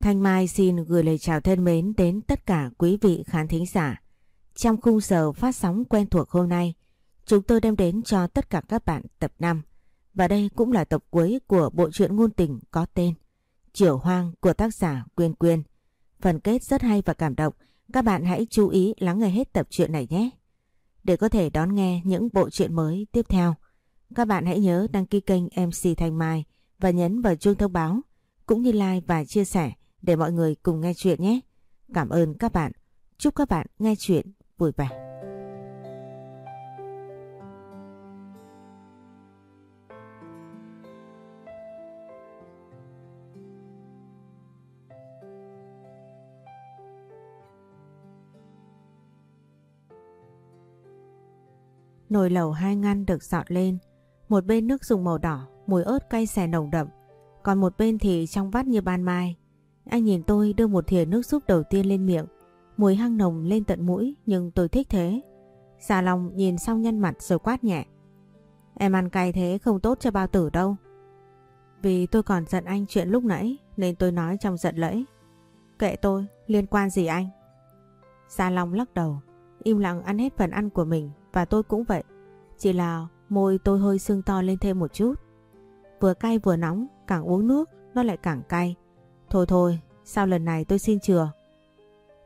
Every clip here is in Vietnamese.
Thanh Mai xin gửi lời chào thân mến đến tất cả quý vị khán thính giả. Trong khung giờ phát sóng quen thuộc hôm nay, chúng tôi đem đến cho tất cả các bạn tập 5. Và đây cũng là tập cuối của bộ truyện ngôn tình có tên Chiều Hoang của tác giả Quyên Quyên. Phần kết rất hay và cảm động, các bạn hãy chú ý lắng nghe hết tập truyện này nhé. Để có thể đón nghe những bộ truyện mới tiếp theo, các bạn hãy nhớ đăng ký kênh MC Thanh Mai và nhấn vào chuông thông báo, cũng như like và chia sẻ để mọi người cùng nghe chuyện nhé. Cảm ơn các bạn. Chúc các bạn nghe chuyện vui vẻ. Nồi lẩu hai ngăn được dọn lên, một bên nước dùng màu đỏ, mùi ớt cay xè nồng đậm, còn một bên thì trong vắt như ban mai. Anh nhìn tôi đưa một thìa nước súp đầu tiên lên miệng, mùi hăng nồng lên tận mũi nhưng tôi thích thế. Xà lòng nhìn xong nhăn mặt rồi quát nhẹ. Em ăn cay thế không tốt cho bao tử đâu. Vì tôi còn giận anh chuyện lúc nãy nên tôi nói trong giận lẫy. Kệ tôi, liên quan gì anh? Xà Long lắc đầu, im lặng ăn hết phần ăn của mình và tôi cũng vậy. Chỉ là môi tôi hơi sưng to lên thêm một chút. Vừa cay vừa nóng, càng uống nước nó lại càng cay. Thôi thôi, sao lần này tôi xin chừa.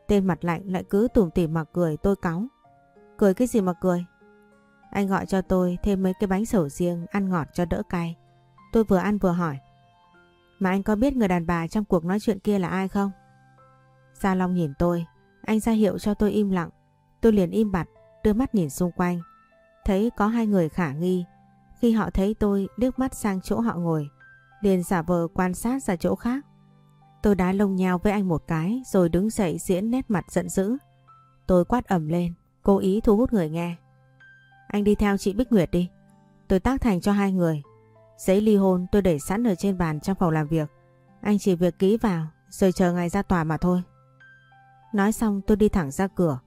Tên mặt lạnh lại cứ tủm tỉm mà cười tôi cáu. Cười cái gì mà cười? Anh gọi cho tôi thêm mấy cái bánh sầu riêng ăn ngọt cho đỡ cay. Tôi vừa ăn vừa hỏi. Mà anh có biết người đàn bà trong cuộc nói chuyện kia là ai không? Gia Long nhìn tôi, anh ra hiệu cho tôi im lặng. Tôi liền im bặt, đưa mắt nhìn xung quanh. Thấy có hai người khả nghi. Khi họ thấy tôi liếc mắt sang chỗ họ ngồi, liền giả vờ quan sát ra chỗ khác. Tôi đá lông nhau với anh một cái rồi đứng dậy diễn nét mặt giận dữ. Tôi quát ẩm lên, cố ý thu hút người nghe. Anh đi theo chị Bích Nguyệt đi. Tôi tác thành cho hai người. Giấy ly hôn tôi để sẵn ở trên bàn trong phòng làm việc. Anh chỉ việc ký vào rồi chờ ngày ra tòa mà thôi. Nói xong tôi đi thẳng ra cửa.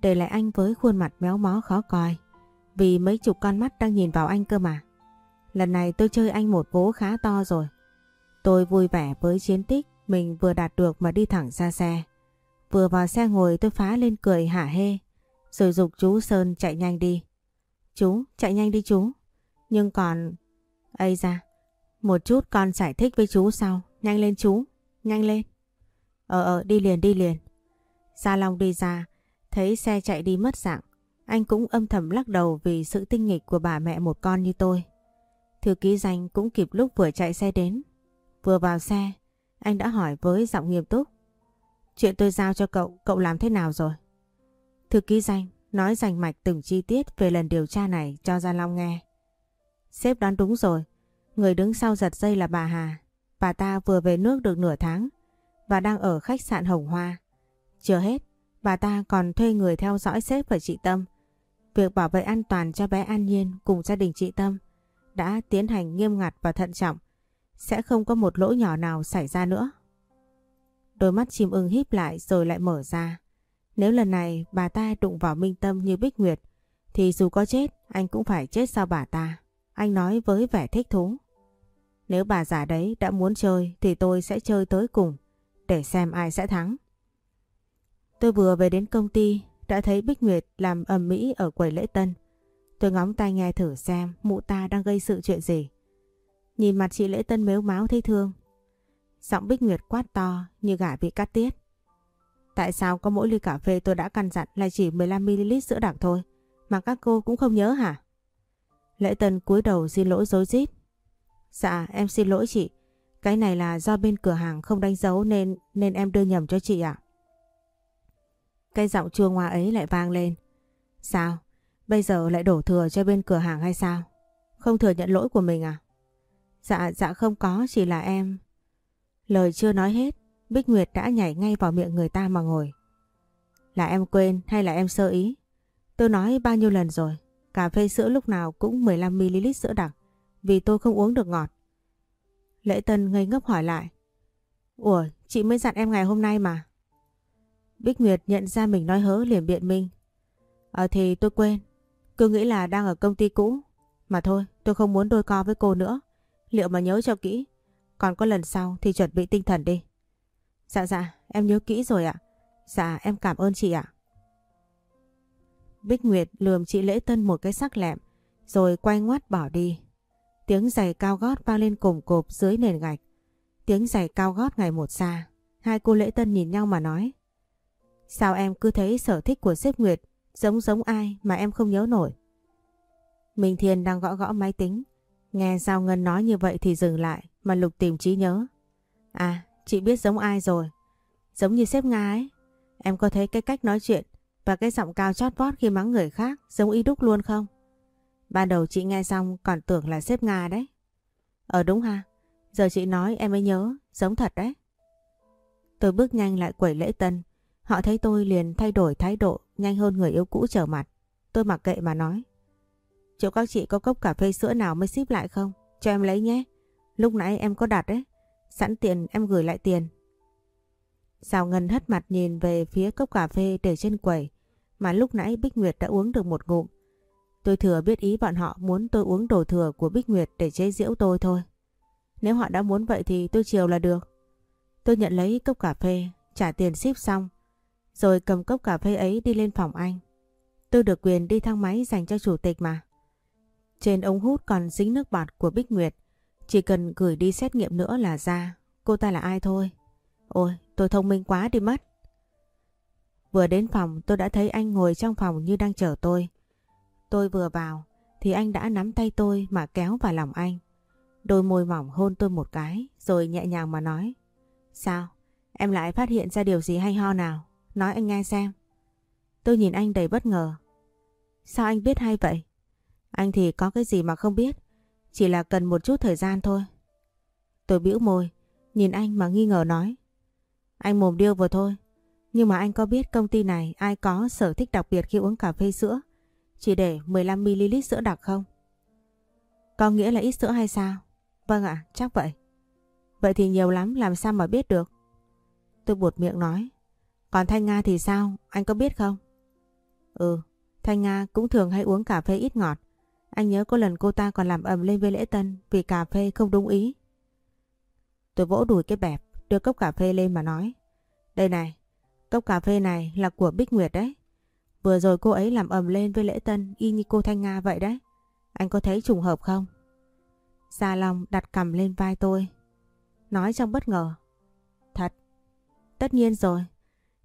Để lại anh với khuôn mặt méo mó khó coi. Vì mấy chục con mắt đang nhìn vào anh cơ mà. Lần này tôi chơi anh một vố khá to rồi. Tôi vui vẻ với chiến tích mình vừa đạt được mà đi thẳng ra xe. Vừa vào xe ngồi tôi phá lên cười hả hê. Rồi dục chú Sơn chạy nhanh đi. Chú, chạy nhanh đi chú. Nhưng còn... Ây ra, một chút con giải thích với chú sau. Nhanh lên chú, nhanh lên. Ờ ờ, đi liền đi liền. Gia Long đi ra, thấy xe chạy đi mất dạng. Anh cũng âm thầm lắc đầu vì sự tinh nghịch của bà mẹ một con như tôi. Thư ký danh cũng kịp lúc vừa chạy xe đến. Vừa vào xe, anh đã hỏi với giọng nghiêm túc. Chuyện tôi giao cho cậu, cậu làm thế nào rồi? Thư ký danh nói rành mạch từng chi tiết về lần điều tra này cho Gia Long nghe. Sếp đoán đúng rồi, người đứng sau giật dây là bà Hà. Bà ta vừa về nước được nửa tháng và đang ở khách sạn Hồng Hoa. Chưa hết, bà ta còn thuê người theo dõi sếp và chị Tâm. Việc bảo vệ an toàn cho bé An Nhiên cùng gia đình chị Tâm đã tiến hành nghiêm ngặt và thận trọng, sẽ không có một lỗ nhỏ nào xảy ra nữa. Đôi mắt chim ưng híp lại rồi lại mở ra. Nếu lần này bà ta đụng vào Minh Tâm như Bích Nguyệt, thì dù có chết, anh cũng phải chết sau bà ta. Anh nói với vẻ thích thú. Nếu bà già đấy đã muốn chơi thì tôi sẽ chơi tới cùng, để xem ai sẽ thắng. Tôi vừa về đến công ty, đã thấy Bích Nguyệt làm ầm mỹ ở quầy lễ tân. Tôi ngóng tai nghe thử xem mụ ta đang gây sự chuyện gì. Nhìn mặt chị lễ tân mếu máu thấy thương. Giọng Bích Nguyệt quát to như gà bị cắt tiết. Tại sao có mỗi ly cà phê tôi đã căn dặn là chỉ 15ml sữa đặc thôi, mà các cô cũng không nhớ hả? Lễ tân cúi đầu xin lỗi dối rít. Dạ em xin lỗi chị. Cái này là do bên cửa hàng không đánh dấu nên nên em đưa nhầm cho chị ạ. Cái giọng chua ngoa ấy lại vang lên. Sao? Bây giờ lại đổ thừa cho bên cửa hàng hay sao? Không thừa nhận lỗi của mình à? Dạ dạ không có chỉ là em. Lời chưa nói hết, Bích Nguyệt đã nhảy ngay vào miệng người ta mà ngồi. Là em quên hay là em sơ ý? Tôi nói bao nhiêu lần rồi, cà phê sữa lúc nào cũng 15ml sữa đặc, vì tôi không uống được ngọt. Lễ Tân ngây ngốc hỏi lại. Ủa, chị mới dặn em ngày hôm nay mà. Bích Nguyệt nhận ra mình nói hớ liền biện minh. Ờ thì tôi quên, cứ nghĩ là đang ở công ty cũ. Mà thôi, tôi không muốn đôi co với cô nữa. Liệu mà nhớ cho kỹ. Còn có lần sau thì chuẩn bị tinh thần đi. Dạ dạ, em nhớ kỹ rồi ạ. Dạ, em cảm ơn chị ạ. Bích Nguyệt lườm chị Lễ Tân một cái sắc lẹm, rồi quay ngoắt bỏ đi. Tiếng giày cao gót vang lên cùng cộp dưới nền gạch. Tiếng giày cao gót ngày một xa. Hai cô Lễ Tân nhìn nhau mà nói. Sao em cứ thấy sở thích của sếp Nguyệt giống giống ai mà em không nhớ nổi? Minh Thiên đang gõ gõ máy tính. Nghe Giao Ngân nói như vậy thì dừng lại mà lục tìm trí nhớ. À, chị biết giống ai rồi. Giống như sếp Nga ấy. Em có thấy cái cách nói chuyện và cái giọng cao chót vót khi mắng người khác giống y đúc luôn không? Ban đầu chị nghe xong còn tưởng là sếp Nga đấy. Ờ đúng ha, giờ chị nói em mới nhớ, giống thật đấy. Tôi bước nhanh lại quẩy lễ tân. Họ thấy tôi liền thay đổi thái độ nhanh hơn người yêu cũ trở mặt. Tôi mặc kệ mà nói. Chỗ các chị có cốc cà phê sữa nào mới ship lại không? Cho em lấy nhé. Lúc nãy em có đặt đấy. Sẵn tiền em gửi lại tiền. Sao Ngân hất mặt nhìn về phía cốc cà phê để trên quầy mà lúc nãy Bích Nguyệt đã uống được một ngụm. Tôi thừa biết ý bọn họ muốn tôi uống đồ thừa của Bích Nguyệt để chế giễu tôi thôi. Nếu họ đã muốn vậy thì tôi chiều là được. Tôi nhận lấy cốc cà phê, trả tiền ship xong, rồi cầm cốc cà phê ấy đi lên phòng anh. Tôi được quyền đi thang máy dành cho chủ tịch mà. Trên ống hút còn dính nước bọt của Bích Nguyệt. Chỉ cần gửi đi xét nghiệm nữa là ra. Cô ta là ai thôi. Ôi, tôi thông minh quá đi mất. Vừa đến phòng tôi đã thấy anh ngồi trong phòng như đang chờ tôi. Tôi vừa vào thì anh đã nắm tay tôi mà kéo vào lòng anh. Đôi môi mỏng hôn tôi một cái rồi nhẹ nhàng mà nói. Sao? Em lại phát hiện ra điều gì hay ho nào? Nói anh nghe xem. Tôi nhìn anh đầy bất ngờ. Sao anh biết hay vậy? Anh thì có cái gì mà không biết. Chỉ là cần một chút thời gian thôi. Tôi bĩu môi, nhìn anh mà nghi ngờ nói. Anh mồm điêu vừa thôi. Nhưng mà anh có biết công ty này ai có sở thích đặc biệt khi uống cà phê sữa? Chỉ để 15ml sữa đặc không? Có nghĩa là ít sữa hay sao? Vâng ạ, chắc vậy. Vậy thì nhiều lắm làm sao mà biết được? Tôi buột miệng nói. Còn Thanh Nga thì sao? Anh có biết không? Ừ, Thanh Nga cũng thường hay uống cà phê ít ngọt. Anh nhớ có lần cô ta còn làm ầm lên với lễ tân vì cà phê không đúng ý. Tôi vỗ đùi cái bẹp, đưa cốc cà phê lên mà nói. Đây này, cốc cà phê này là của Bích Nguyệt đấy. Vừa rồi cô ấy làm ầm lên với lễ tân y như cô Thanh Nga vậy đấy. Anh có thấy trùng hợp không? Gia Long đặt cầm lên vai tôi. Nói trong bất ngờ. Thật. Tất nhiên rồi.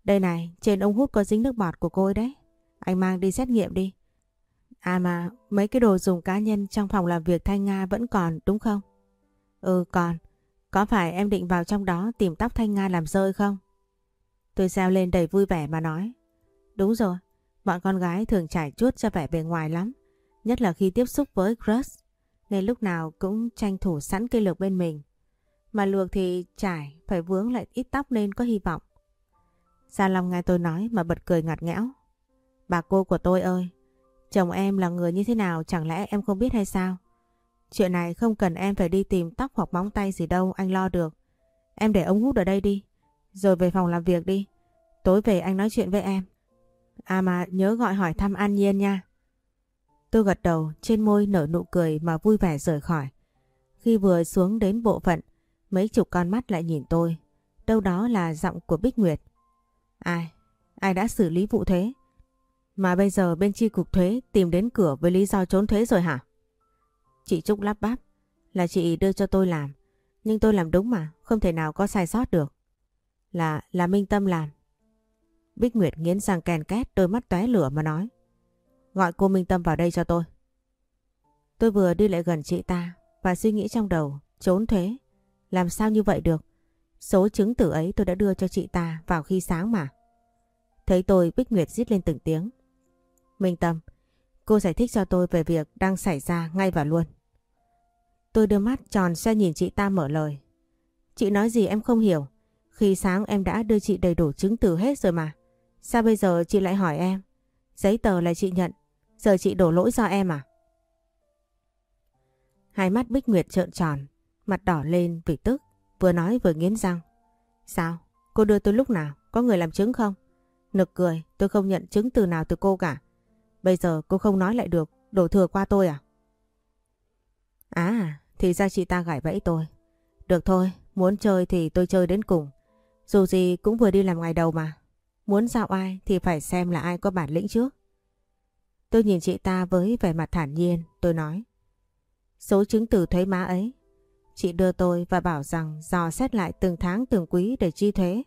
Đây này, trên ống hút có dính nước bọt của cô ấy đấy. Anh mang đi xét nghiệm đi. À mà mấy cái đồ dùng cá nhân trong phòng làm việc Thanh Nga vẫn còn đúng không? Ừ còn. Có phải em định vào trong đó tìm tóc Thanh Nga làm rơi không? Tôi reo lên đầy vui vẻ mà nói. Đúng rồi. Bọn con gái thường trải chuốt cho vẻ bề ngoài lắm. Nhất là khi tiếp xúc với crush. Nên lúc nào cũng tranh thủ sẵn cây lược bên mình. Mà lược thì trải phải vướng lại ít tóc nên có hy vọng. Gia Long nghe tôi nói mà bật cười ngặt nghẽo. Bà cô của tôi ơi, Chồng em là người như thế nào chẳng lẽ em không biết hay sao? Chuyện này không cần em phải đi tìm tóc hoặc móng tay gì đâu, anh lo được. Em để ống hút ở đây đi, rồi về phòng làm việc đi. Tối về anh nói chuyện với em. À mà nhớ gọi hỏi thăm An Nhiên nha. Tôi gật đầu, trên môi nở nụ cười mà vui vẻ rời khỏi. Khi vừa xuống đến bộ phận, mấy chục con mắt lại nhìn tôi. Đâu đó là giọng của Bích Nguyệt. Ai? Ai đã xử lý vụ thế mà bây giờ bên chi cục thuế tìm đến cửa với lý do trốn thuế rồi hả? Chị Trúc lắp bắp là chị đưa cho tôi làm. Nhưng tôi làm đúng mà, không thể nào có sai sót được. Là, là Minh Tâm làm. Bích Nguyệt nghiến răng kèn két đôi mắt tóe lửa mà nói. Gọi cô Minh Tâm vào đây cho tôi. Tôi vừa đi lại gần chị ta và suy nghĩ trong đầu, trốn thuế. Làm sao như vậy được? Số chứng tử ấy tôi đã đưa cho chị ta vào khi sáng mà. Thấy tôi Bích Nguyệt rít lên từng tiếng. Minh Tâm, cô giải thích cho tôi về việc đang xảy ra ngay và luôn. Tôi đưa mắt tròn xe nhìn chị ta mở lời. Chị nói gì em không hiểu. Khi sáng em đã đưa chị đầy đủ chứng từ hết rồi mà. Sao bây giờ chị lại hỏi em? Giấy tờ là chị nhận. Giờ chị đổ lỗi do em à? Hai mắt Bích Nguyệt trợn tròn. Mặt đỏ lên vì tức. Vừa nói vừa nghiến răng. Sao? Cô đưa tôi lúc nào? Có người làm chứng không? Nực cười. Tôi không nhận chứng từ nào từ cô cả. Bây giờ cô không nói lại được, đổ thừa qua tôi à? À, thì ra chị ta gãi bẫy tôi. Được thôi, muốn chơi thì tôi chơi đến cùng. Dù gì cũng vừa đi làm ngày đầu mà. Muốn giao ai thì phải xem là ai có bản lĩnh trước. Tôi nhìn chị ta với vẻ mặt thản nhiên, tôi nói. Số chứng từ thuế má ấy, chị đưa tôi và bảo rằng dò xét lại từng tháng từng quý để chi thuế.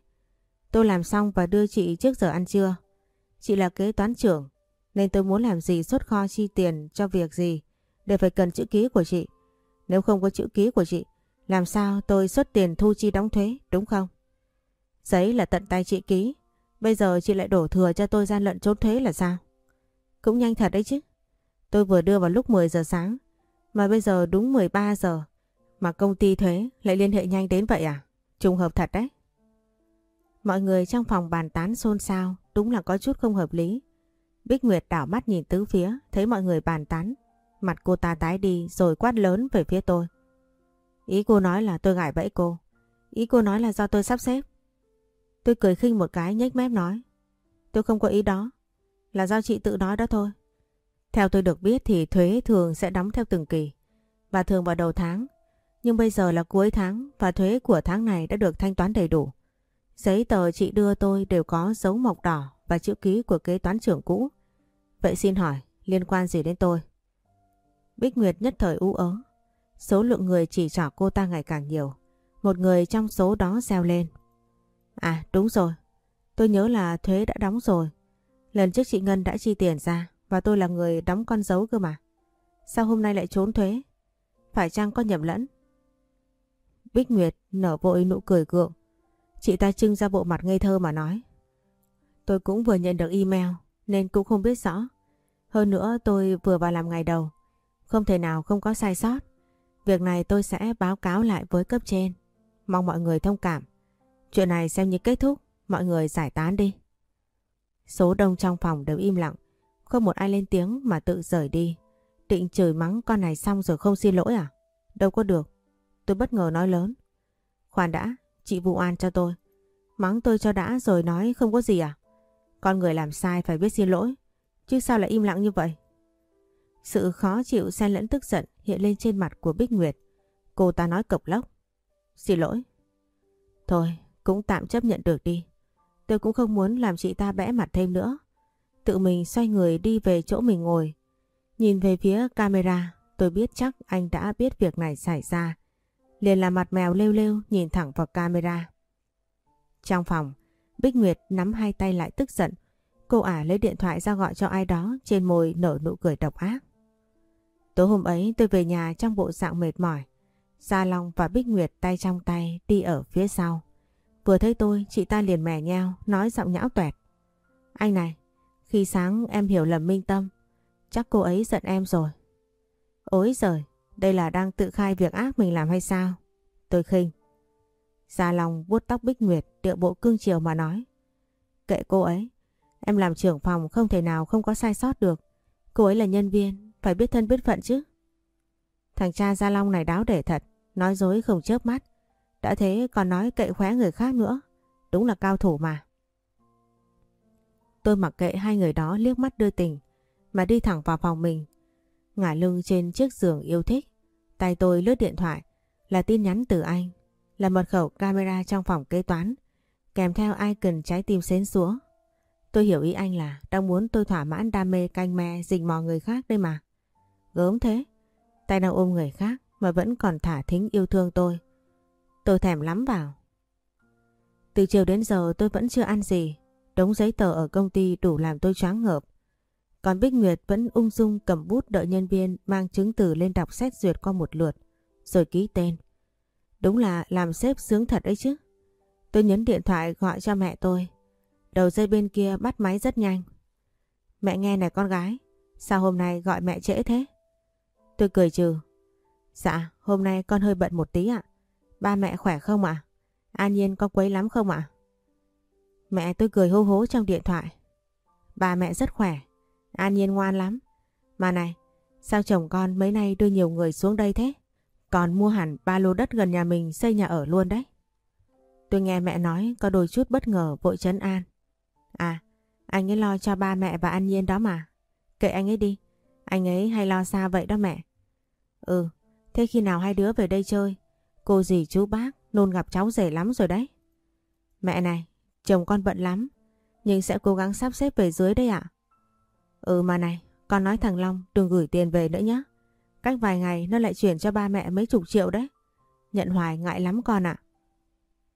Tôi làm xong và đưa chị trước giờ ăn trưa. Chị là kế toán trưởng, nên tôi muốn làm gì xuất kho chi tiền cho việc gì để phải cần chữ ký của chị. Nếu không có chữ ký của chị, làm sao tôi xuất tiền thu chi đóng thuế, đúng không? Giấy là tận tay chị ký, bây giờ chị lại đổ thừa cho tôi gian lận trốn thuế là sao? Cũng nhanh thật đấy chứ. Tôi vừa đưa vào lúc 10 giờ sáng, mà bây giờ đúng 13 giờ, mà công ty thuế lại liên hệ nhanh đến vậy à? Trùng hợp thật đấy. Mọi người trong phòng bàn tán xôn xao, đúng là có chút không hợp lý. Bích Nguyệt đảo mắt nhìn tứ phía, thấy mọi người bàn tán. Mặt cô ta tái đi rồi quát lớn về phía tôi. Ý cô nói là tôi gãi bẫy cô. Ý cô nói là do tôi sắp xếp. Tôi cười khinh một cái nhếch mép nói. Tôi không có ý đó. Là do chị tự nói đó thôi. Theo tôi được biết thì thuế thường sẽ đóng theo từng kỳ. Và thường vào đầu tháng. Nhưng bây giờ là cuối tháng và thuế của tháng này đã được thanh toán đầy đủ. Giấy tờ chị đưa tôi đều có dấu mộc đỏ và chữ ký của kế toán trưởng cũ. Vậy xin hỏi, liên quan gì đến tôi? Bích Nguyệt nhất thời u ớ. Số lượng người chỉ trỏ cô ta ngày càng nhiều. Một người trong số đó reo lên. À đúng rồi, tôi nhớ là thuế đã đóng rồi. Lần trước chị Ngân đã chi tiền ra và tôi là người đóng con dấu cơ mà. Sao hôm nay lại trốn thuế? Phải chăng có nhầm lẫn? Bích Nguyệt nở vội nụ cười gượng. Chị ta trưng ra bộ mặt ngây thơ mà nói. Tôi cũng vừa nhận được email nên cũng không biết rõ. Hơn nữa tôi vừa vào làm ngày đầu. Không thể nào không có sai sót. Việc này tôi sẽ báo cáo lại với cấp trên. Mong mọi người thông cảm. Chuyện này xem như kết thúc. Mọi người giải tán đi. Số đông trong phòng đều im lặng. Không một ai lên tiếng mà tự rời đi. Định chửi mắng con này xong rồi không xin lỗi à? Đâu có được. Tôi bất ngờ nói lớn. Khoan đã, chị vụ an cho tôi. Mắng tôi cho đã rồi nói không có gì à? Con người làm sai phải biết xin lỗi. Chứ sao lại im lặng như vậy? Sự khó chịu xen lẫn tức giận hiện lên trên mặt của Bích Nguyệt. Cô ta nói cộc lốc. Xin lỗi. Thôi, cũng tạm chấp nhận được đi. Tôi cũng không muốn làm chị ta bẽ mặt thêm nữa. Tự mình xoay người đi về chỗ mình ngồi. Nhìn về phía camera, tôi biết chắc anh đã biết việc này xảy ra. Liền là mặt mèo lêu lêu nhìn thẳng vào camera. Trong phòng, Bích Nguyệt nắm hai tay lại tức giận. Cô ả lấy điện thoại ra gọi cho ai đó trên môi nở nụ cười độc ác. Tối hôm ấy tôi về nhà trong bộ dạng mệt mỏi. Gia Long và Bích Nguyệt tay trong tay đi ở phía sau. Vừa thấy tôi, chị ta liền mè nheo, nói giọng nhão tuẹt. Anh này, khi sáng em hiểu lầm Minh Tâm, chắc cô ấy giận em rồi. Ôi giời, đây là đang tự khai việc ác mình làm hay sao? Tôi khinh. Gia Long vuốt tóc Bích Nguyệt, điệu bộ cương chiều mà nói. Kệ cô ấy, em làm trưởng phòng không thể nào không có sai sót được. Cô ấy là nhân viên, phải biết thân biết phận chứ. Thằng cha Gia Long này đáo để thật, nói dối không chớp mắt. Đã thế còn nói kệ khóe người khác nữa. Đúng là cao thủ mà. Tôi mặc kệ hai người đó liếc mắt đưa tình mà đi thẳng vào phòng mình. Ngả lưng trên chiếc giường yêu thích. Tay tôi lướt điện thoại là tin nhắn từ anh. Là mật khẩu camera trong phòng kế toán kèm theo icon trái tim xến xúa. Tôi hiểu ý anh là đang muốn tôi thỏa mãn đam mê canh me dình mò người khác đây mà. Gớm thế. Tay đang ôm người khác mà vẫn còn thả thính yêu thương tôi. Tôi thèm lắm vào. Từ chiều đến giờ tôi vẫn chưa ăn gì. Đống giấy tờ ở công ty đủ làm tôi choáng ngợp. Còn Bích Nguyệt vẫn ung dung cầm bút đợi nhân viên mang chứng từ lên đọc xét duyệt qua một lượt, rồi ký tên. Đúng là làm sếp sướng thật đấy chứ. Tôi nhấn điện thoại gọi cho mẹ tôi. Đầu dây bên kia bắt máy rất nhanh. Mẹ nghe này con gái, sao hôm nay gọi mẹ trễ thế? Tôi cười trừ. Dạ, hôm nay con hơi bận một tí ạ. Ba mẹ khỏe không ạ? An Nhiên có quấy lắm không ạ? Mẹ tôi cười hô hố trong điện thoại. Ba mẹ rất khỏe, An Nhiên ngoan lắm. Mà này, sao chồng con mấy nay đưa nhiều người xuống đây thế? Còn mua hẳn ba lô đất gần nhà mình xây nhà ở luôn đấy. Tôi nghe mẹ nói có đôi chút bất ngờ vội chấn an. À, anh ấy lo cho ba mẹ và An Nhiên đó mà. Kệ anh ấy đi, anh ấy hay lo xa vậy đó mẹ. Ừ, thế khi nào hai đứa về đây chơi? Cô dì chú bác nôn gặp cháu rể lắm rồi đấy. Mẹ này, chồng con bận lắm, nhưng sẽ cố gắng sắp xếp về dưới đấy ạ. Ừ mà này, con nói thằng Long đừng gửi tiền về nữa nhé. Cách vài ngày nó lại chuyển cho ba mẹ mấy chục triệu đấy. Nhận hoài ngại lắm con ạ.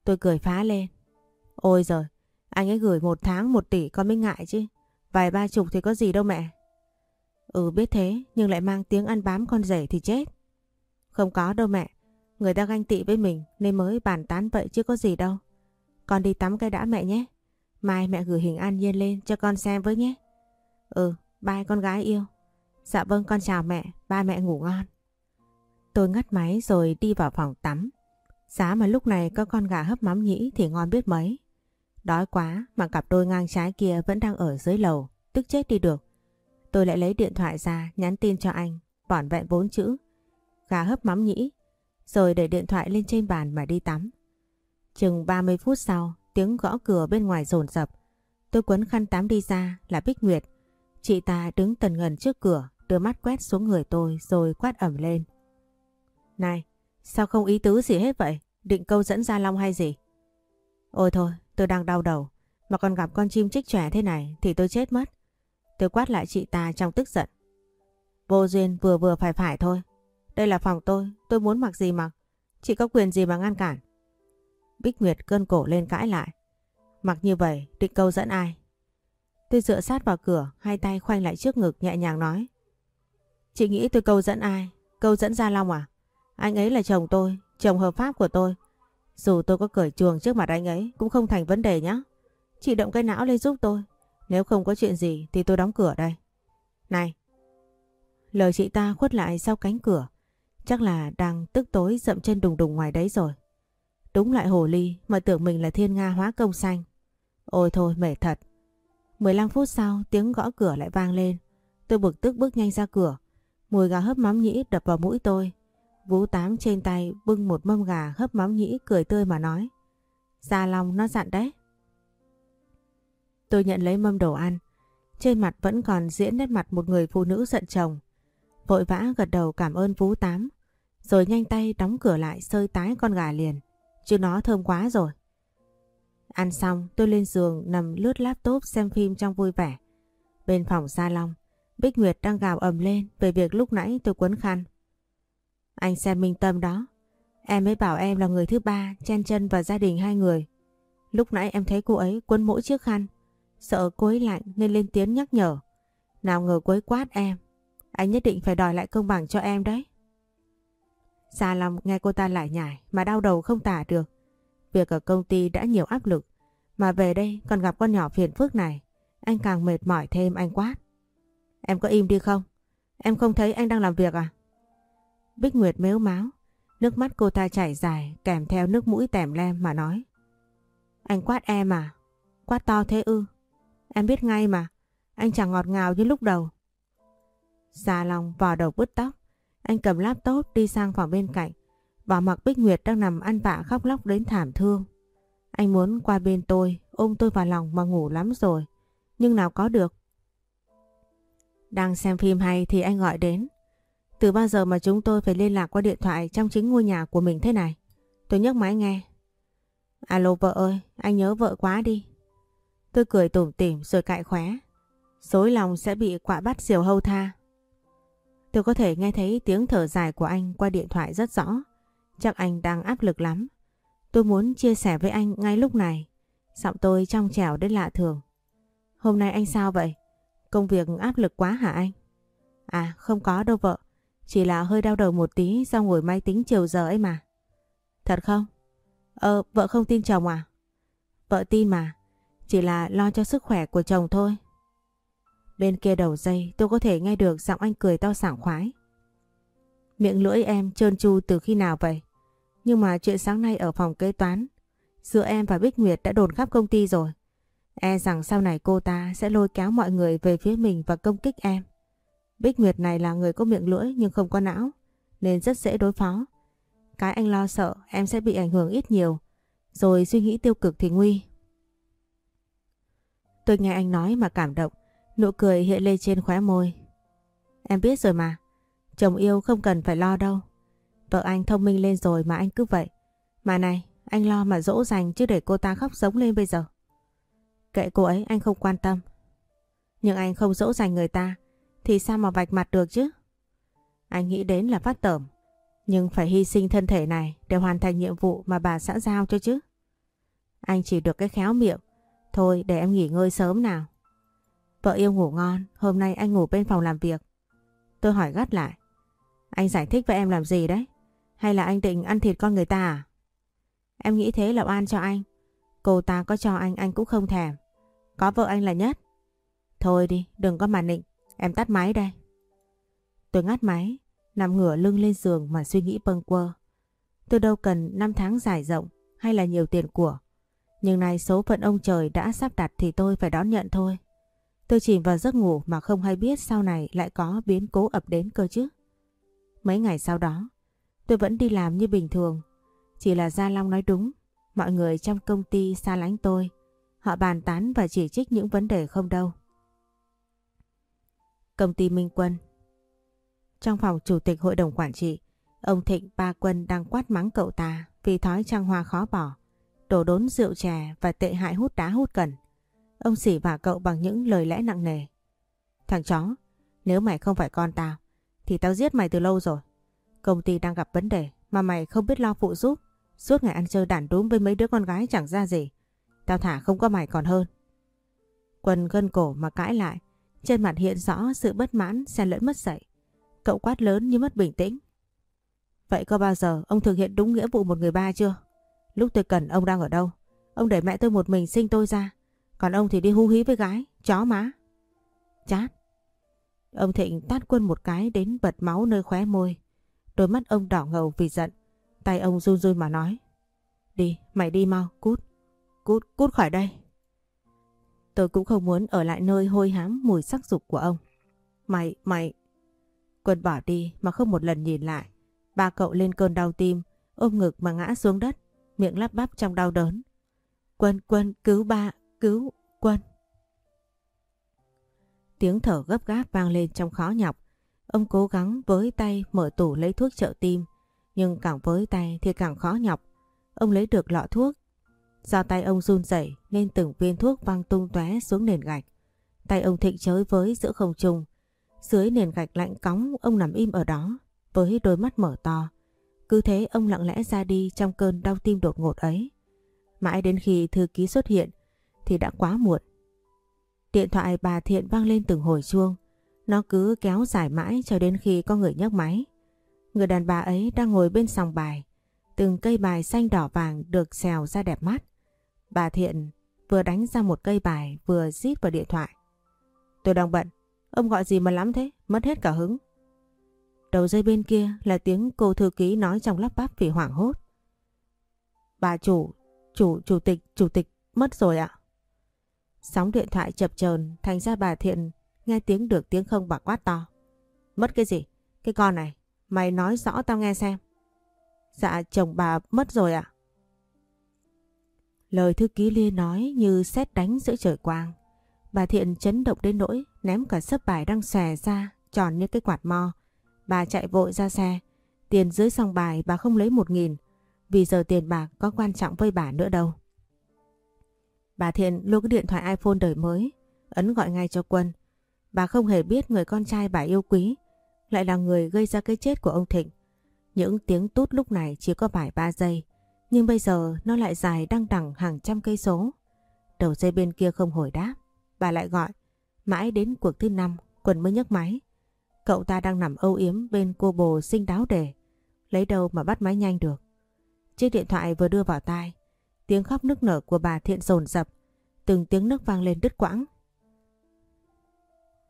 Tôi cười phá lên. Ôi giời, anh ấy gửi một tháng một tỷ con mới ngại chứ. Vài ba chục thì có gì đâu mẹ. Ừ biết thế, nhưng lại mang tiếng ăn bám con rể thì chết. Không có đâu mẹ. Người ta ganh tị với mình nên mới bàn tán vậy chứ có gì đâu. Con đi tắm cái đã mẹ nhé. Mai mẹ gửi hình an nhiên lên cho con xem với nhé. Ừ, bye con gái yêu. Dạ vâng con chào mẹ, ba mẹ ngủ ngon. Tôi ngắt máy rồi đi vào phòng tắm. Giá mà lúc này có con gà hấp mắm nhĩ thì ngon biết mấy. Đói quá mà cặp đôi ngang trái kia vẫn đang ở dưới lầu, tức chết đi được. Tôi lại lấy điện thoại ra nhắn tin cho anh, vỏn vẹn bốn chữ. Gà hấp mắm nhĩ, rồi để điện thoại lên trên bàn mà đi tắm. Chừng 30 phút sau, tiếng gõ cửa bên ngoài rồn rập. Tôi quấn khăn tắm đi ra là Bích Nguyệt. Chị ta đứng tần ngần trước cửa, đưa mắt quét xuống người tôi rồi quát ẩm lên. Này, sao không ý tứ gì hết vậy? Định câu dẫn Gia Long hay gì? Ôi thôi, tôi đang đau đầu. Mà còn gặp con chim chích trẻ thế này thì tôi chết mất. Tôi quát lại chị ta trong tức giận. Vô duyên vừa vừa phải phải thôi. Đây là phòng tôi, tôi muốn mặc gì mặc. Chị có quyền gì mà ngăn cản. Bích Nguyệt cơn cổ lên cãi lại. Mặc như vậy, định câu dẫn ai? Tôi dựa sát vào cửa, hai tay khoanh lại trước ngực nhẹ nhàng nói. Chị nghĩ tôi câu dẫn ai? Câu dẫn Gia Long à? Anh ấy là chồng tôi, chồng hợp pháp của tôi. Dù tôi có cởi chuồng trước mặt anh ấy cũng không thành vấn đề nhé. Chị động cái não lên giúp tôi. Nếu không có chuyện gì thì tôi đóng cửa đây. Này! Lời chị ta khuất lại sau cánh cửa. Chắc là đang tức tối dậm chân đùng đùng ngoài đấy rồi. Đúng lại hồ ly mà tưởng mình là thiên nga hóa công xanh. Ôi thôi mệt thật. 15 phút sau tiếng gõ cửa lại vang lên. Tôi bực tức bước nhanh ra cửa. Mùi gà hấp mắm nhĩ đập vào mũi tôi. Vũ Tám trên tay bưng một mâm gà hấp mắm nhĩ cười tươi mà nói. Gia Long nó dặn đấy. Tôi nhận lấy mâm đồ ăn. Trên mặt vẫn còn diễn nét mặt một người phụ nữ giận chồng. Vội vã gật đầu cảm ơn Vũ Tám. Rồi nhanh tay đóng cửa lại sơi tái con gà liền. Chứ nó thơm quá rồi. Ăn xong tôi lên giường nằm lướt laptop xem phim trong vui vẻ. Bên phòng Gia Long, Bích Nguyệt đang gào ầm lên về việc lúc nãy tôi quấn khăn. Anh xem minh tâm đó. Em mới bảo em là người thứ ba, chen chân vào gia đình hai người. Lúc nãy em thấy cô ấy quấn mỗi chiếc khăn. Sợ cô ấy lạnh nên lên tiếng nhắc nhở. Nào ngờ cô ấy quát em. Anh nhất định phải đòi lại công bằng cho em đấy. Xa lòng nghe cô ta lại nhải mà đau đầu không tả được. Việc ở công ty đã nhiều áp lực. Mà về đây còn gặp con nhỏ phiền phức này. Anh càng mệt mỏi thêm anh quát. Em có im đi không? Em không thấy anh đang làm việc à? Bích Nguyệt mếu máo Nước mắt cô ta chảy dài kèm theo nước mũi tèm lem mà nói. Anh quát em à? Quát to thế ư? Em biết ngay mà. Anh chẳng ngọt ngào như lúc đầu. Già lòng vò đầu bứt tóc. Anh cầm laptop đi sang phòng bên cạnh. Bỏ mặc Bích Nguyệt đang nằm ăn vạ khóc lóc đến thảm thương. Anh muốn qua bên tôi, ôm tôi vào lòng mà ngủ lắm rồi. Nhưng nào có được. Đang xem phim hay thì anh gọi đến. Từ bao giờ mà chúng tôi phải liên lạc qua điện thoại trong chính ngôi nhà của mình thế này? Tôi nhấc máy nghe. Alo vợ ơi, anh nhớ vợ quá đi. Tôi cười tủm tỉm rồi cại khóe. Dối lòng sẽ bị quạ bắt diều hâu tha. Tôi có thể nghe thấy tiếng thở dài của anh qua điện thoại rất rõ. Chắc anh đang áp lực lắm. Tôi muốn chia sẻ với anh ngay lúc này. Giọng tôi trong trẻo đến lạ thường. Hôm nay anh sao vậy? Công việc áp lực quá hả anh? À không có đâu vợ. Chỉ là hơi đau đầu một tí do ngồi máy tính chiều giờ ấy mà. Thật không? Ờ, vợ không tin chồng à? Vợ tin mà. Chỉ là lo cho sức khỏe của chồng thôi. Bên kia đầu dây tôi có thể nghe được giọng anh cười to sảng khoái. Miệng lưỡi em trơn tru từ khi nào vậy? Nhưng mà chuyện sáng nay ở phòng kế toán giữa em và Bích Nguyệt đã đồn khắp công ty rồi. E rằng sau này cô ta sẽ lôi kéo mọi người về phía mình và công kích em. Bích Nguyệt này là người có miệng lưỡi nhưng không có não, nên rất dễ đối phó. Cái anh lo sợ em sẽ bị ảnh hưởng ít nhiều, rồi suy nghĩ tiêu cực thì nguy. Tôi nghe anh nói mà cảm động, nụ cười hiện lên trên khóe môi. Em biết rồi mà, chồng yêu không cần phải lo đâu. Vợ anh thông minh lên rồi mà anh cứ vậy. Mà này, anh lo mà dỗ dành chứ để cô ta khóc sống lên bây giờ. Kệ cô ấy anh không quan tâm. Nhưng anh không dỗ dành người ta thì sao mà vạch mặt được chứ? Anh nghĩ đến là phát tởm. Nhưng phải hy sinh thân thể này để hoàn thành nhiệm vụ mà bà xã giao cho chứ. Anh chỉ được cái khéo miệng. Thôi để em nghỉ ngơi sớm nào. Vợ yêu ngủ ngon, hôm nay anh ngủ bên phòng làm việc. Tôi hỏi gắt lại. Anh giải thích với em làm gì đấy? Hay là anh định ăn thịt con người ta à? Em nghĩ thế là oan cho anh. Cô ta có cho anh anh cũng không thèm. Có vợ anh là nhất. Thôi đi, đừng có mà nịnh. Em tắt máy đây. Tôi ngắt máy, nằm ngửa lưng lên giường mà suy nghĩ bâng quơ. Tôi đâu cần năm tháng dài rộng hay là nhiều tiền của. Nhưng nay số phận ông trời đã sắp đặt thì tôi phải đón nhận thôi. Tôi chìm vào giấc ngủ mà không hay biết sau này lại có biến cố ập đến cơ chứ. Mấy ngày sau đó, tôi vẫn đi làm như bình thường. Chỉ là Gia Long nói đúng, mọi người trong công ty xa lánh tôi. Họ bàn tán và chỉ trích những vấn đề không đâu. Công ty Minh Quân Trong phòng chủ tịch hội đồng quản trị, ông Thịnh Ba Quân đang quát mắng cậu ta vì thói trăng hoa khó bỏ, đổ đốn rượu chè và tệ hại hút đá hút cần. Ông xỉ vả cậu bằng những lời lẽ nặng nề. Thằng chó, nếu mày không phải con tao, thì tao giết mày từ lâu rồi. Công ty đang gặp vấn đề mà mày không biết lo phụ giúp. Suốt ngày ăn chơi đản đúng với mấy đứa con gái chẳng ra gì. Tao thả không có mày còn hơn. Quân gân cổ mà cãi lại. Trên mặt hiện rõ sự bất mãn xen lẫn mất dạy. Cậu quát lớn như mất bình tĩnh. Vậy có bao giờ ông thực hiện đúng nghĩa vụ một người ba chưa? Lúc tôi cần ông đang ở đâu? Ông để mẹ tôi một mình sinh tôi ra. Còn ông thì đi hú hí với gái, chó má. Chát. Ông Thịnh tát quân một cái đến bật máu nơi khóe môi. Đôi mắt ông đỏ ngầu vì giận. Tay ông run run mà nói. Đi, mày đi mau, cút. Cút, cút khỏi đây. Tôi cũng không muốn ở lại nơi hôi hám mùi sắc dục của ông. Mày, mày... Quân bỏ đi mà không một lần nhìn lại. Ba cậu lên cơn đau tim, ôm ngực mà ngã xuống đất, miệng lắp bắp trong đau đớn. Quân, quân, cứu ba, cứu, quân. Tiếng thở gấp gáp vang lên trong khó nhọc. Ông cố gắng với tay mở tủ lấy thuốc trợ tim, nhưng càng với tay thì càng khó nhọc. Ông lấy được lọ thuốc. Do tay ông run rẩy nên từng viên thuốc văng tung tóe xuống nền gạch. Tay ông thịnh chới với giữa không trung. Dưới nền gạch lạnh cóng, ông nằm im ở đó, với đôi mắt mở to. Cứ thế ông lặng lẽ ra đi trong cơn đau tim đột ngột ấy. Mãi đến khi thư ký xuất hiện, thì đã quá muộn. Điện thoại bà Thiện vang lên từng hồi chuông. Nó cứ kéo dài mãi cho đến khi có người nhấc máy. Người đàn bà ấy đang ngồi bên sòng bài. Từng cây bài xanh đỏ vàng được xèo ra đẹp mắt. Bà Thiện vừa đánh ra một cây bài vừa rít vào điện thoại. Tôi đang bận. Ông gọi gì mà lắm thế? Mất hết cả hứng. Đầu dây bên kia là tiếng cô thư ký nói trong lắp bắp vì hoảng hốt. Bà chủ, chủ, chủ tịch, chủ tịch mất rồi ạ. Sóng điện thoại chập chờn thành ra bà Thiện nghe tiếng được tiếng không bà quát to. Mất cái gì? Cái con này, mày nói rõ tao nghe xem. Dạ chồng bà mất rồi ạ. Lời thư ký lê nói như xét đánh giữa trời quang. Bà Thiện chấn động đến nỗi ném cả sấp bài đang xòe ra tròn như cái quạt mo. Bà chạy vội ra xe. Tiền dưới xong bài bà không lấy một nghìn vì giờ tiền bạc có quan trọng với bà nữa đâu. Bà Thiện lôi cái điện thoại iPhone đời mới, ấn gọi ngay cho Quân. Bà không hề biết người con trai bà yêu quý lại là người gây ra cái chết của ông Thịnh. Những tiếng tút lúc này chỉ có vài ba giây, nhưng bây giờ nó lại dài đăng đẳng hàng trăm cây số. Đầu dây bên kia không hồi đáp, bà lại gọi. Mãi đến cuộc thứ năm, Quân mới nhấc máy. Cậu ta đang nằm âu yếm bên cô bồ sinh đáo đề Lấy đâu mà bắt máy nhanh được. Chiếc điện thoại vừa đưa vào tai, Tiếng khóc nức nở của bà Thiện dồn dập, từng tiếng nước vang lên đứt quãng.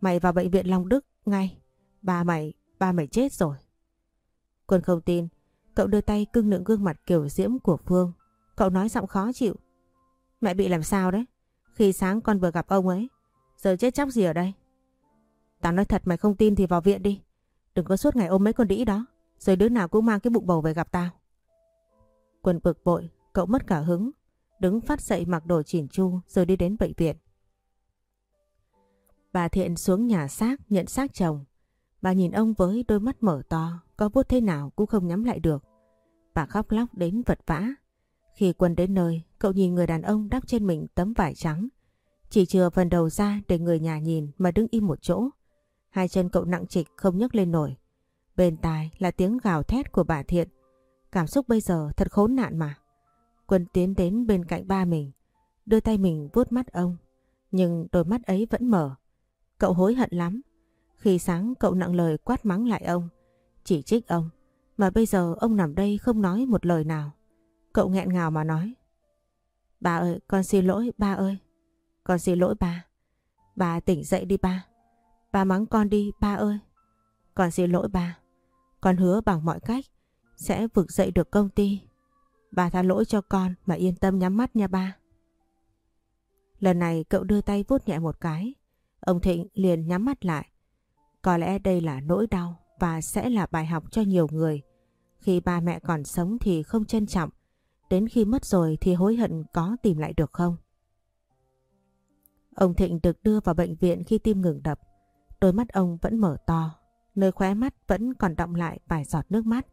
Mày vào bệnh viện Long Đức ngay, ba mày, ba mày chết rồi. Quân không tin, cậu đưa tay cưng nựng gương mặt kiểu diễm của Phương. Cậu nói giọng khó chịu. Mẹ bị làm sao đấy? Khi sáng con vừa gặp ông ấy, giờ chết chóc gì ở đây? Tao nói thật mày không tin thì vào viện đi. Đừng có suốt ngày ôm mấy con đĩ đó, rồi đứa nào cũng mang cái bụng bầu về gặp tao. quần bực bội, Cậu mất cả hứng, đứng phát dậy mặc đồ chỉn chu rồi đi đến bệnh viện. Bà Thiện xuống nhà xác nhận xác chồng. Bà nhìn ông với đôi mắt mở to, có bút thế nào cũng không nhắm lại được. Bà khóc lóc đến vật vã. Khi quân đến nơi, cậu nhìn người đàn ông đắp trên mình tấm vải trắng. Chỉ chừa phần đầu ra để người nhà nhìn mà đứng im một chỗ. Hai chân cậu nặng trịch không nhấc lên nổi. Bên tai là tiếng gào thét của bà Thiện. Cảm xúc bây giờ thật khốn nạn mà. Quân tiến đến bên cạnh ba mình, đưa tay mình vuốt mắt ông. Nhưng đôi mắt ấy vẫn mở. Cậu hối hận lắm. Khi sáng cậu nặng lời quát mắng lại ông, chỉ trích ông. Mà bây giờ ông nằm đây không nói một lời nào. Cậu nghẹn ngào mà nói. Bà ơi, con xin lỗi, ba ơi. Con xin lỗi ba. Bà tỉnh dậy đi ba. Ba mắng con đi, ba ơi. Con xin lỗi ba. Con hứa bằng mọi cách sẽ vực dậy được công ty. Bà tha lỗi cho con mà yên tâm nhắm mắt nha ba. Lần này cậu đưa tay vuốt nhẹ một cái. Ông Thịnh liền nhắm mắt lại. Có lẽ đây là nỗi đau và sẽ là bài học cho nhiều người. Khi ba mẹ còn sống thì không trân trọng, đến khi mất rồi thì hối hận có tìm lại được không? Ông Thịnh được đưa vào bệnh viện khi tim ngừng đập. Đôi mắt ông vẫn mở to, nơi khóe mắt vẫn còn đọng lại vài giọt nước mắt.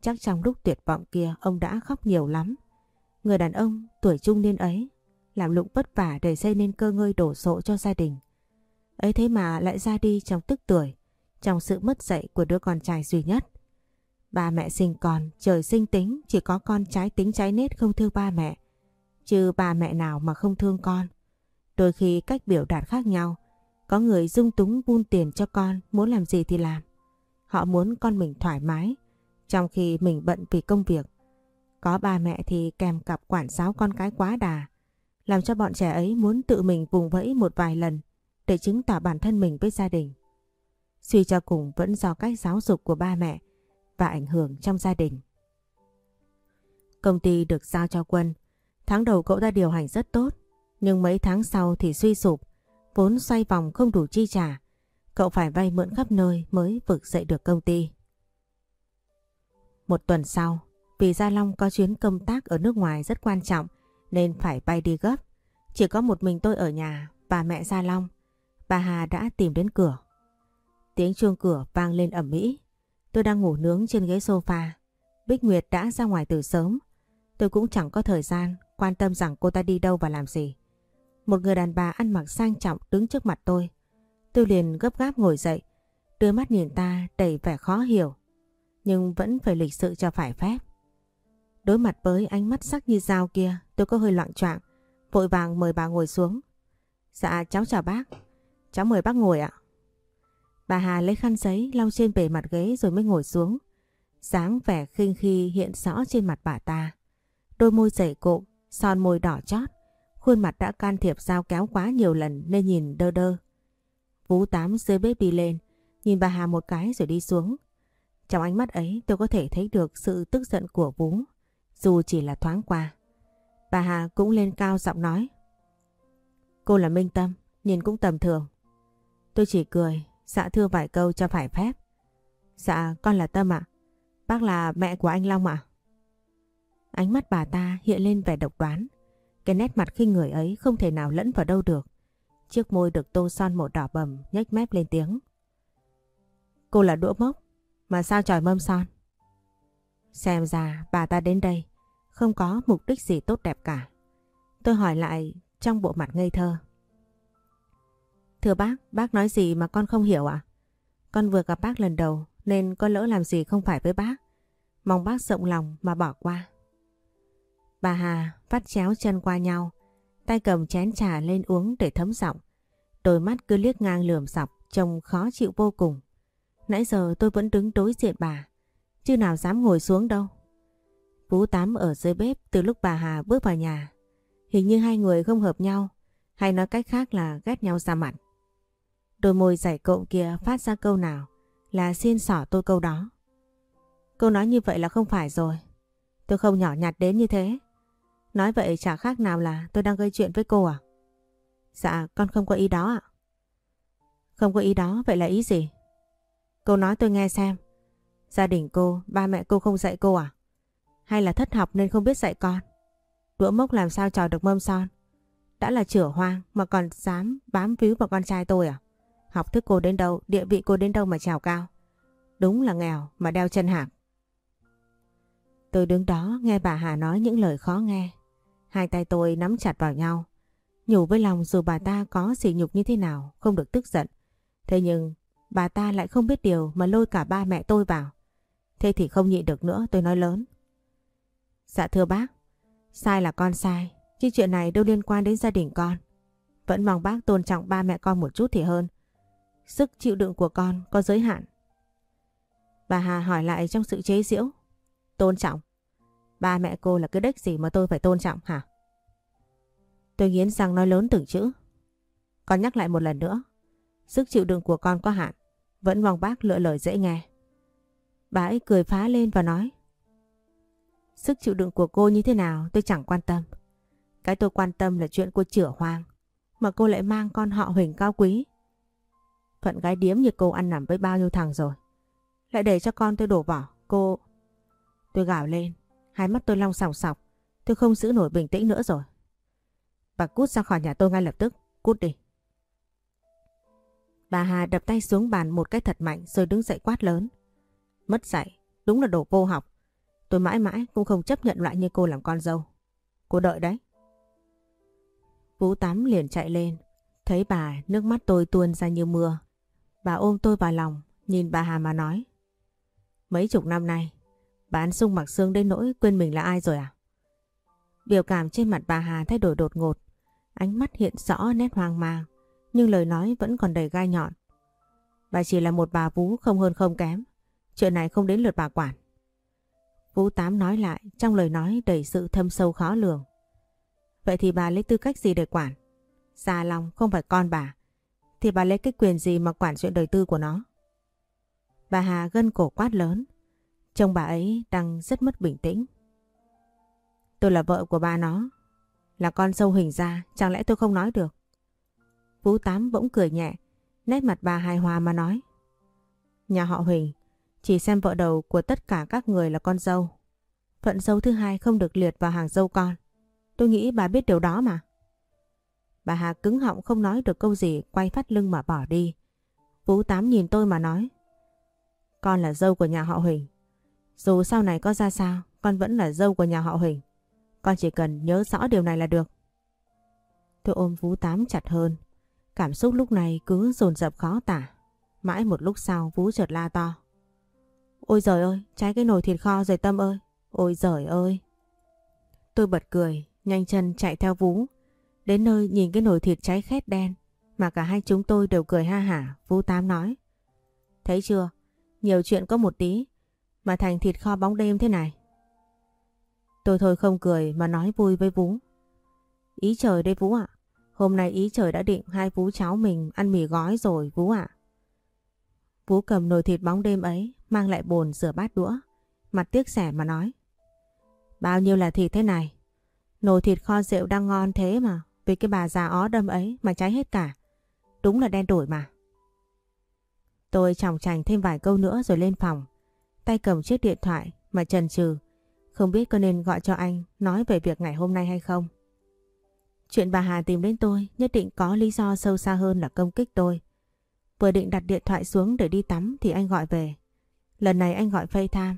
Chắc trong lúc tuyệt vọng kia ông đã khóc nhiều lắm. Người đàn ông tuổi trung niên ấy làm lụng vất vả để xây nên cơ ngơi đổ sộ cho gia đình. Ấy thế mà lại ra đi trong tức tuổi, trong sự mất dạy của đứa con trai duy nhất. Ba mẹ sinh con, trời sinh tính, chỉ có con trái tính trái nết không thương ba mẹ. Chứ ba mẹ nào mà không thương con. Đôi khi cách biểu đạt khác nhau, có người dung túng vun tiền cho con, muốn làm gì thì làm. Họ muốn con mình thoải mái, trong khi mình bận vì công việc. Có ba mẹ thì kèm cặp quản giáo con cái quá đà, làm cho bọn trẻ ấy muốn tự mình vùng vẫy một vài lần để chứng tỏ bản thân mình với gia đình. Suy cho cùng vẫn do cách giáo dục của ba mẹ và ảnh hưởng trong gia đình. Công ty được giao cho Quân. Tháng đầu cậu ta điều hành rất tốt, nhưng mấy tháng sau thì suy sụp, vốn xoay vòng không đủ chi trả. Cậu phải vay mượn khắp nơi mới vực dậy được công ty. Một tuần sau, vì Gia Long có chuyến công tác ở nước ngoài rất quan trọng nên phải bay đi gấp. Chỉ có một mình tôi ở nhà và mẹ Gia Long. Bà Hà đã tìm đến cửa. Tiếng chuông cửa vang lên ẩm mỹ. Tôi đang ngủ nướng trên ghế sofa. Bích Nguyệt đã ra ngoài từ sớm. Tôi cũng chẳng có thời gian quan tâm rằng cô ta đi đâu và làm gì. Một người đàn bà ăn mặc sang trọng đứng trước mặt tôi. Tôi liền gấp gáp ngồi dậy, đưa mắt nhìn ta đầy vẻ khó hiểu. Nhưng vẫn phải lịch sự cho phải phép. Đối mặt với ánh mắt sắc như dao kia, tôi có hơi loạn choạng, vội vàng mời bà ngồi xuống. Dạ cháu chào bác, cháu mời bác ngồi ạ. Bà Hà lấy khăn giấy lau trên bề mặt ghế rồi mới ngồi xuống. sáng vẻ khinh khi hiện rõ trên mặt bà ta. Đôi môi dày cộm, son môi đỏ chót. Khuôn mặt đã can thiệp dao kéo quá nhiều lần nên nhìn đơ đơ. Vú tám dưới bếp đi lên, nhìn bà Hà một cái rồi đi xuống. Trong ánh mắt ấy tôi có thể thấy được sự tức giận của Vú, dù chỉ là thoáng qua. Bà Hà cũng lên cao giọng nói. Cô là Minh Tâm, nhìn cũng tầm thường. Tôi chỉ cười, Dạ thưa vài câu cho phải phép. Dạ con là Tâm ạ. Bác là mẹ của anh Long ạ. Ánh mắt bà ta hiện lên vẻ độc đoán. Cái nét mặt khinh người ấy không thể nào lẫn vào đâu được. Chiếc môi được tô son màu đỏ bầm nhếch mép lên tiếng. Cô là đũa mốc, mà sao tròi mâm son? Xem ra bà ta đến đây không có mục đích gì tốt đẹp cả. Tôi hỏi lại trong bộ mặt ngây thơ. Thưa bác, bác nói gì mà con không hiểu ạ? Con vừa gặp bác lần đầu nên con lỡ làm gì không phải với bác. Mong bác rộng lòng mà bỏ qua. Bà Hà vắt chéo chân qua nhau, tay cầm chén trà lên uống để thấm giọng. Đôi mắt cứ liếc ngang lườm dọc, trông khó chịu vô cùng. Nãy giờ tôi vẫn đứng đối diện bà, chứ nào dám ngồi xuống đâu. Phú Tám ở dưới bếp từ lúc bà Hà bước vào nhà. Hình như hai người không hợp nhau, hay nói cách khác là ghét nhau ra mặt. Đôi môi dày cộm kia phát ra câu nào là xiên xỏ tôi câu đó. Câu nói như vậy là không phải rồi. Tôi không nhỏ nhặt đến như thế. Nói vậy chả khác nào là tôi đang gây chuyện với cô à? Dạ con không có ý đó ạ. Không có ý đó vậy là ý gì? Cô nói tôi nghe xem. Gia đình cô, ba mẹ cô không dạy cô à? Hay là thất học nên không biết dạy con? Đũa mốc làm sao trò được mâm son? Đã là chửa hoang mà còn dám bám víu vào con trai tôi à? Học thức cô đến đâu, địa vị cô đến đâu mà trào cao. Đúng là nghèo mà đeo chân hạc. Tôi đứng đó nghe bà Hà nói những lời khó nghe. Hai tay tôi nắm chặt vào nhau. Nhủ với lòng dù bà ta có sỉ nhục như thế nào, không được tức giận. Thế nhưng bà ta lại không biết điều mà lôi cả ba mẹ tôi vào. Thế thì không nhịn được nữa tôi nói lớn. Dạ thưa bác, sai là con sai, chứ chuyện này đâu liên quan đến gia đình con. Vẫn mong bác tôn trọng ba mẹ con một chút thì hơn. Sức chịu đựng của con có giới hạn. Bà Hà hỏi lại trong sự chế giễu. Tôn trọng? Ba mẹ cô là cái đếch gì mà tôi phải tôn trọng hả? Tôi nghiến răng nói lớn từng chữ. Con nhắc lại một lần nữa. Sức chịu đựng của con có hạn. Vẫn mong bác lựa lời dễ nghe. Bà ấy cười phá lên và nói. Sức chịu đựng của cô như thế nào tôi chẳng quan tâm. Cái tôi quan tâm là chuyện cô chữa hoang. Mà cô lại mang con họ Huỳnh cao quý. Phận gái điếm như cô ăn nằm với bao nhiêu thằng rồi. Lại để cho con tôi đổ vỏ. Cô... Tôi gào lên. Hai mắt tôi long sòng sọc. Tôi không giữ nổi bình tĩnh nữa rồi. Bà cút ra khỏi nhà tôi ngay lập tức. Cút đi. Bà Hà đập tay xuống bàn một cái thật mạnh rồi đứng dậy quát lớn. Mất dạy. Đúng là đồ vô học. Tôi mãi mãi cũng không chấp nhận loại như cô làm con dâu. Cô đợi đấy. Vũ Tám liền chạy lên. Thấy bà, nước mắt tôi tuôn ra như mưa. Bà ôm tôi vào lòng, nhìn bà Hà mà nói. Mấy chục năm nay, bà ăn sung mặc xương đến nỗi quên mình là ai rồi à? Biểu cảm trên mặt bà Hà thay đổi đột ngột. Ánh mắt hiện rõ nét hoang mang, nhưng lời nói vẫn còn đầy gai nhọn. Bà chỉ là một bà vú không hơn không kém. Chuyện này không đến lượt bà quản. Vũ Tám nói lại trong lời nói đầy sự thâm sâu khó lường. Vậy thì bà lấy tư cách gì để quản? Gia Long không phải con bà. Thì bà lấy cái quyền gì mà quản chuyện đời tư của nó? Bà Hà gân cổ quát lớn. chồng bà ấy đang rất mất bình tĩnh. Tôi là vợ của ba nó. Là con sâu hình ra, chẳng lẽ tôi không nói được? Vũ Tám bỗng cười nhẹ, nét mặt bà hài hòa mà nói. Nhà họ Huỳnh chỉ xem vợ đầu của tất cả các người là con dâu. Phận dâu thứ hai không được liệt vào hàng dâu con. Tôi nghĩ bà biết điều đó mà. Bà Hà cứng họng không nói được câu gì quay phát lưng mà bỏ đi. phú Tám nhìn tôi mà nói. Con là dâu của nhà họ Huỳnh. Dù sau này có ra sao, con vẫn là dâu của nhà họ Huỳnh. Con chỉ cần nhớ rõ điều này là được. Tôi ôm phú Tám chặt hơn. Cảm xúc lúc này cứ dồn dập khó tả. Mãi một lúc sau Vũ chợt la to. Ôi giời ơi, trái cái nồi thịt kho rồi Tâm ơi. Ôi giời ơi. Tôi bật cười, nhanh chân chạy theo Vũ. Đến nơi nhìn cái nồi thịt cháy khét đen mà cả hai chúng tôi đều cười ha hả, Vũ Tám nói. Thấy chưa, nhiều chuyện có một tí mà thành thịt kho bóng đêm thế này. Tôi thôi không cười mà nói vui với Vũ. Ý trời đây Vũ ạ. Hôm nay ý trời đã định hai Vũ cháu mình ăn mì gói rồi Vũ ạ. Vũ cầm nồi thịt bóng đêm ấy mang lại bồn rửa bát đũa. Mặt tiếc rẻ mà nói. Bao nhiêu là thịt thế này? Nồi thịt kho rượu đang ngon thế mà. Vì cái bà già ó đâm ấy mà cháy hết cả. Đúng là đen đổi mà. Tôi chòng chành thêm vài câu nữa rồi lên phòng. Tay cầm chiếc điện thoại mà chần chừ. Không biết có nên gọi cho anh nói về việc ngày hôm nay hay không. Chuyện bà Hà tìm đến tôi nhất định có lý do sâu xa hơn là công kích tôi. Vừa định đặt điện thoại xuống để đi tắm thì anh gọi về. Lần này anh gọi FaceTime.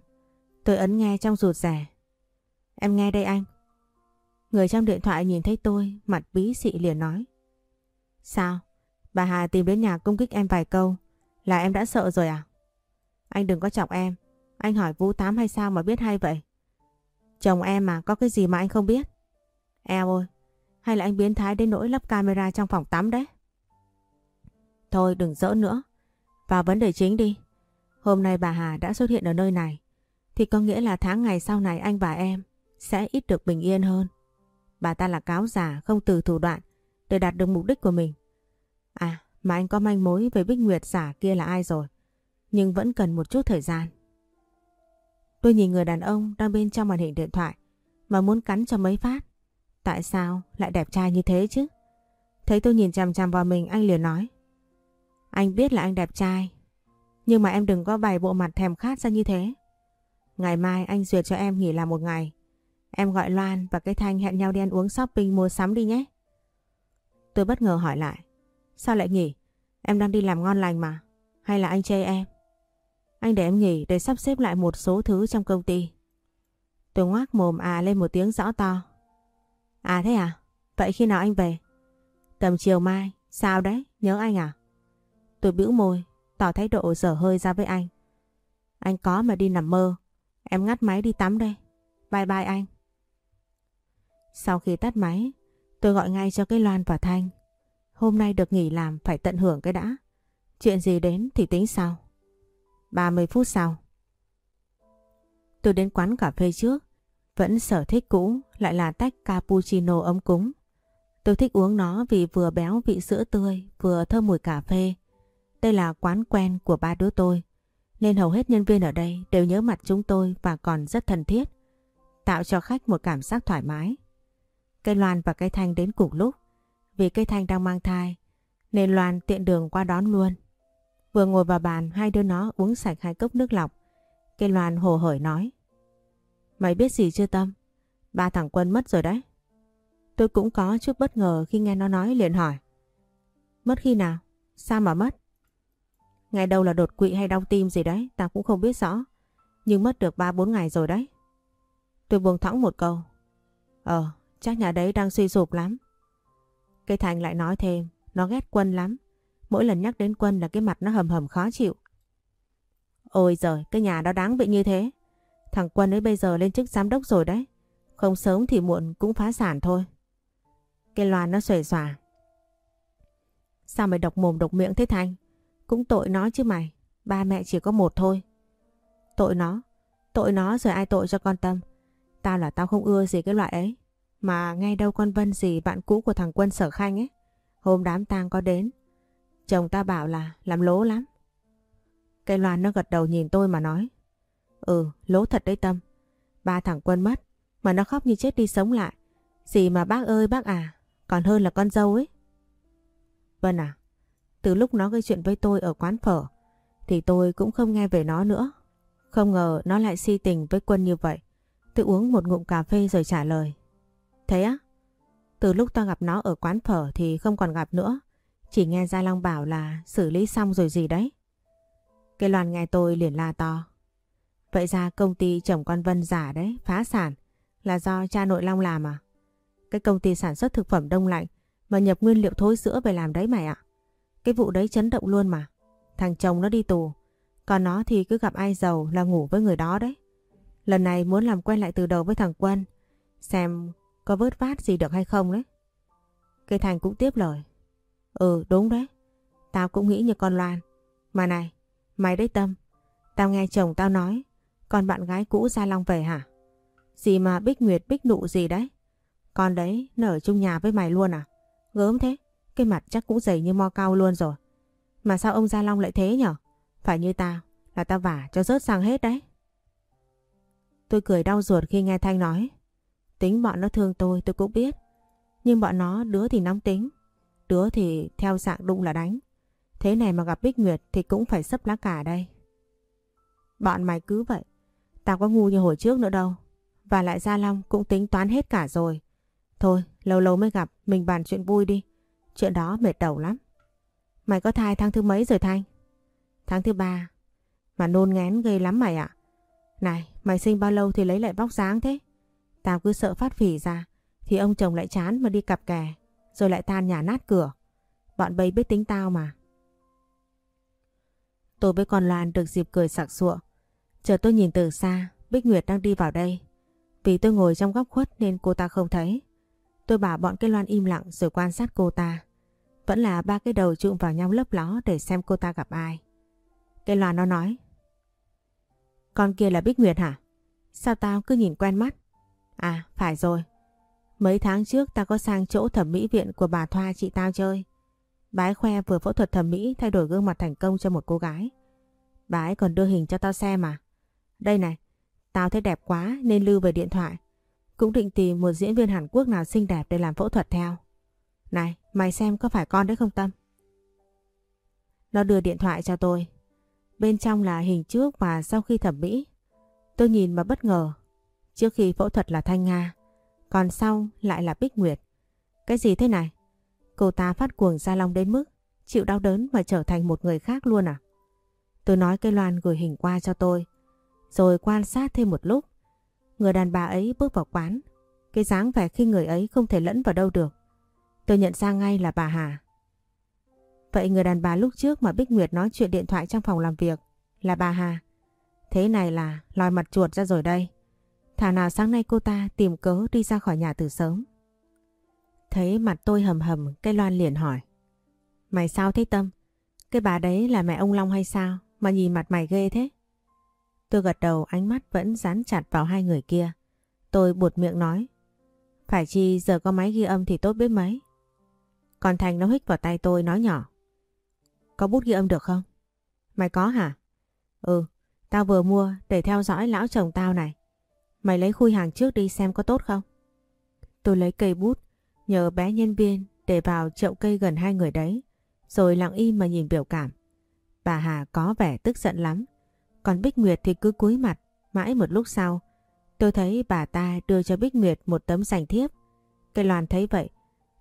Tôi ấn nghe trong rụt rẻ. Em nghe đây anh. Người trong điện thoại nhìn thấy tôi, mặt bí xị liền nói. Sao? Bà Hà tìm đến nhà công kích em vài câu. Là em đã sợ rồi à? Anh đừng có chọc em. Anh hỏi Vũ Tám hay sao mà biết hay vậy? Chồng em mà có cái gì mà anh không biết? Eo ơi, hay là anh biến thái đến nỗi lắp camera trong phòng tắm đấy? Thôi đừng dỡ nữa. Vào vấn đề chính đi. Hôm nay bà Hà đã xuất hiện ở nơi này. Thì có nghĩa là tháng ngày sau này anh và em sẽ ít được bình yên hơn. Bà ta là cáo giả không từ thủ đoạn, để đạt được mục đích của mình. À mà anh có manh mối về Bích Nguyệt giả kia là ai rồi. Nhưng vẫn cần một chút thời gian. Tôi nhìn người đàn ông đang bên trong màn hình điện thoại, mà muốn cắn cho mấy phát. Tại sao lại đẹp trai như thế chứ? Thấy tôi nhìn chằm chằm vào mình, anh liền nói. Anh biết là anh đẹp trai, nhưng mà em đừng có bày bộ mặt thèm khát ra như thế. Ngày mai anh duyệt cho em nghỉ làm một ngày. Em gọi Loan và cái Thanh hẹn nhau đi ăn uống shopping mua sắm đi nhé. Tôi bất ngờ hỏi lại. Sao lại nghỉ? Em đang đi làm ngon lành mà. Hay là anh chê em? Anh để em nghỉ để sắp xếp lại một số thứ trong công ty. Tôi ngoác mồm à lên một tiếng rõ to. À thế à? Vậy khi nào anh về? Tầm chiều mai. Sao đấy? Nhớ anh à? Tôi bĩu môi, tỏ thái độ dở hơi ra với anh. Anh có mà đi nằm mơ. Em ngắt máy đi tắm đây. Bye bye anh. Sau khi tắt máy, tôi gọi ngay cho cái Loan và Thanh. Hôm nay được nghỉ làm phải tận hưởng cái đã. Chuyện gì đến thì tính sau. 30 phút sau. Tôi đến quán cà phê trước. Vẫn sở thích cũ lại là tách cappuccino ấm cúng. Tôi thích uống nó vì vừa béo vị sữa tươi vừa thơm mùi cà phê. Đây là quán quen của ba đứa tôi. Nên hầu hết nhân viên ở đây đều nhớ mặt chúng tôi và còn rất thân thiết. Tạo cho khách một cảm giác thoải mái. Cây Loan và cây Thanh đến cùng lúc. Vì cây Thanh đang mang thai nên Loan tiện đường qua đón luôn. Vừa ngồi vào bàn hai đứa nó uống sạch hai cốc nước lọc. Cây Loan hồ hởi nói. Mày biết gì chưa Tâm? Ba thằng Quân mất rồi đấy. Tôi cũng có chút bất ngờ khi nghe nó nói liền hỏi. Mất khi nào? Sao mà mất? Ngày đầu là đột quỵ hay đau tim gì đấy, tao cũng không biết rõ. Nhưng mất được 3-4 ngày rồi đấy. Tôi buông thõng một câu. Ờ, chắc nhà đấy đang suy sụp lắm. Cây Thành lại nói thêm, nó ghét Quân lắm. Mỗi lần nhắc đến Quân là cái mặt nó hầm hầm khó chịu. Ôi giời, cái nhà đó đáng bị như thế. Thằng Quân ấy bây giờ lên chức giám đốc rồi đấy. Không sớm thì muộn cũng phá sản thôi. cây loàn nó xòe xòa. Sao mày độc mồm độc miệng thế Thanh? Cũng tội nó chứ mày. Ba mẹ chỉ có một thôi. Tội nó. Tội nó rồi ai tội cho con Tâm. Tao là tao không ưa gì cái loại ấy. Mà ngay đâu con Vân gì bạn cũ của thằng Quân Sở Khanh ấy. Hôm đám tang có đến. Chồng ta bảo là làm lố lắm. Cây loan nó gật đầu nhìn tôi mà nói. Ừ, lố thật đấy Tâm. Ba thằng Quân mất. Mà nó khóc như chết đi sống lại. Gì mà bác ơi bác à. Còn hơn là con dâu ấy. Vân à. Từ lúc nó gây chuyện với tôi ở quán phở. Thì tôi cũng không nghe về nó nữa. Không ngờ nó lại si tình với Quân như vậy. Tôi uống một ngụm cà phê rồi trả lời. Thế á? Từ lúc tao gặp nó ở quán phở thì không còn gặp nữa. Chỉ nghe Gia Long bảo là xử lý xong rồi gì đấy. Cái loàn nghe tôi liền la to. Vậy ra công ty chồng con Vân giả đấy, phá sản. Là do cha nội Long làm à? Cái công ty sản xuất thực phẩm đông lạnh mà nhập nguyên liệu thối sữa về làm đấy mày ạ. Cái vụ đấy chấn động luôn mà. Thằng chồng nó đi tù. Còn nó thì cứ gặp ai giàu là ngủ với người đó đấy. Lần này muốn làm quen lại từ đầu với thằng Quân. Xem có vớt vát gì được hay không đấy. Cây Thành cũng tiếp lời. Ừ đúng đấy. Tao cũng nghĩ như con Loan. Mà này, mày đấy Tâm. Tao nghe chồng tao nói. Con bạn gái cũ Gia Long về hả? Gì mà Bích Nguyệt Bích Nụ gì đấy? Con đấy nở chung nhà với mày luôn à? Gớm thế. Cái mặt chắc cũng dày như mo cao luôn rồi. Mà sao ông Gia Long lại thế nhở? Phải như tao, là tao vả cho rớt sang hết đấy. Tôi cười đau ruột khi nghe Thanh nói. Tính bọn nó thương tôi tôi cũng biết. Nhưng bọn nó đứa thì nóng tính. Đứa thì theo dạng đụng là đánh. Thế này mà gặp Bích Nguyệt thì cũng phải sấp lá cả đây. Bọn mày cứ vậy. Tao có ngu như hồi trước nữa đâu. Và lại Gia Long cũng tính toán hết cả rồi. Thôi, lâu lâu mới gặp, mình bàn chuyện vui đi. Chuyện đó mệt đầu lắm. Mày có thai tháng thứ mấy rồi Thanh? Tháng thứ ba. Mà nôn ngén ghê lắm mày ạ. Này, mày sinh bao lâu thì lấy lại vóc dáng thế? Tao cứ sợ phát phỉ ra. Thì ông chồng lại chán mà đi cặp kè. Rồi lại tan nhà nát cửa. Bọn bây biết tính tao mà. Tôi với con Loan được dịp cười sặc sụa. Chờ tôi nhìn từ xa, Bích Nguyệt đang đi vào đây. Vì tôi ngồi trong góc khuất nên cô ta không thấy. Tôi bảo bọn cái Loan im lặng rồi quan sát cô ta. Vẫn là ba cái đầu trụm vào nhau lấp ló để xem cô ta gặp ai. Cái Loan nó nói. Con kia là Bích Nguyệt hả? Sao tao cứ nhìn quen mắt? À, phải rồi. Mấy tháng trước ta có sang chỗ thẩm mỹ viện của bà Thoa chị tao chơi. Bà ấy khoe vừa phẫu thuật thẩm mỹ thay đổi gương mặt thành công cho một cô gái. Bà ấy còn đưa hình cho tao xem mà. Đây này, tao thấy đẹp quá nên lưu về điện thoại. Cũng định tìm một diễn viên Hàn Quốc nào xinh đẹp để làm phẫu thuật theo. Này, mày xem có phải con đấy không Tâm? Nó đưa điện thoại cho tôi. Bên trong là hình trước và sau khi thẩm mỹ. Tôi nhìn mà bất ngờ. Trước khi phẫu thuật là Thanh Nga, còn sau lại là Bích Nguyệt. Cái gì thế này? Cô ta phát cuồng ra long đến mức chịu đau đớn mà trở thành một người khác luôn à? Tôi nói cây loan gửi hình qua cho tôi. Rồi quan sát thêm một lúc. Người đàn bà ấy bước vào quán. Cái dáng vẻ khi người ấy không thể lẫn vào đâu được. Tôi nhận ra ngay là bà Hà. Vậy người đàn bà lúc trước mà Bích Nguyệt nói chuyện điện thoại trong phòng làm việc là bà Hà. Thế này là lòi mặt chuột ra rồi đây. Thảo nào sáng nay cô ta tìm cớ đi ra khỏi nhà từ sớm. Thấy mặt tôi hầm hầm, cây loan liền hỏi. Mày sao thế Tâm? Cái bà đấy là mẹ ông Long hay sao? Mà nhìn mặt mày ghê thế. Tôi gật đầu ánh mắt vẫn dán chặt vào hai người kia. Tôi buột miệng nói. Phải chi giờ có máy ghi âm thì tốt biết mấy. Còn Thành nó hít vào tay tôi nói nhỏ. Có bút ghi âm được không? Mày có hả? Ừ, tao vừa mua để theo dõi lão chồng tao này. Mày lấy khui hàng trước đi xem có tốt không? Tôi lấy cây bút, nhờ bé nhân viên để vào chậu cây gần hai người đấy, rồi lặng im mà nhìn biểu cảm. Bà Hà có vẻ tức giận lắm, còn Bích Nguyệt thì cứ cúi mặt, mãi một lúc sau. Tôi thấy bà ta đưa cho Bích Nguyệt một tấm sành thiếp. Cây loàn thấy vậy,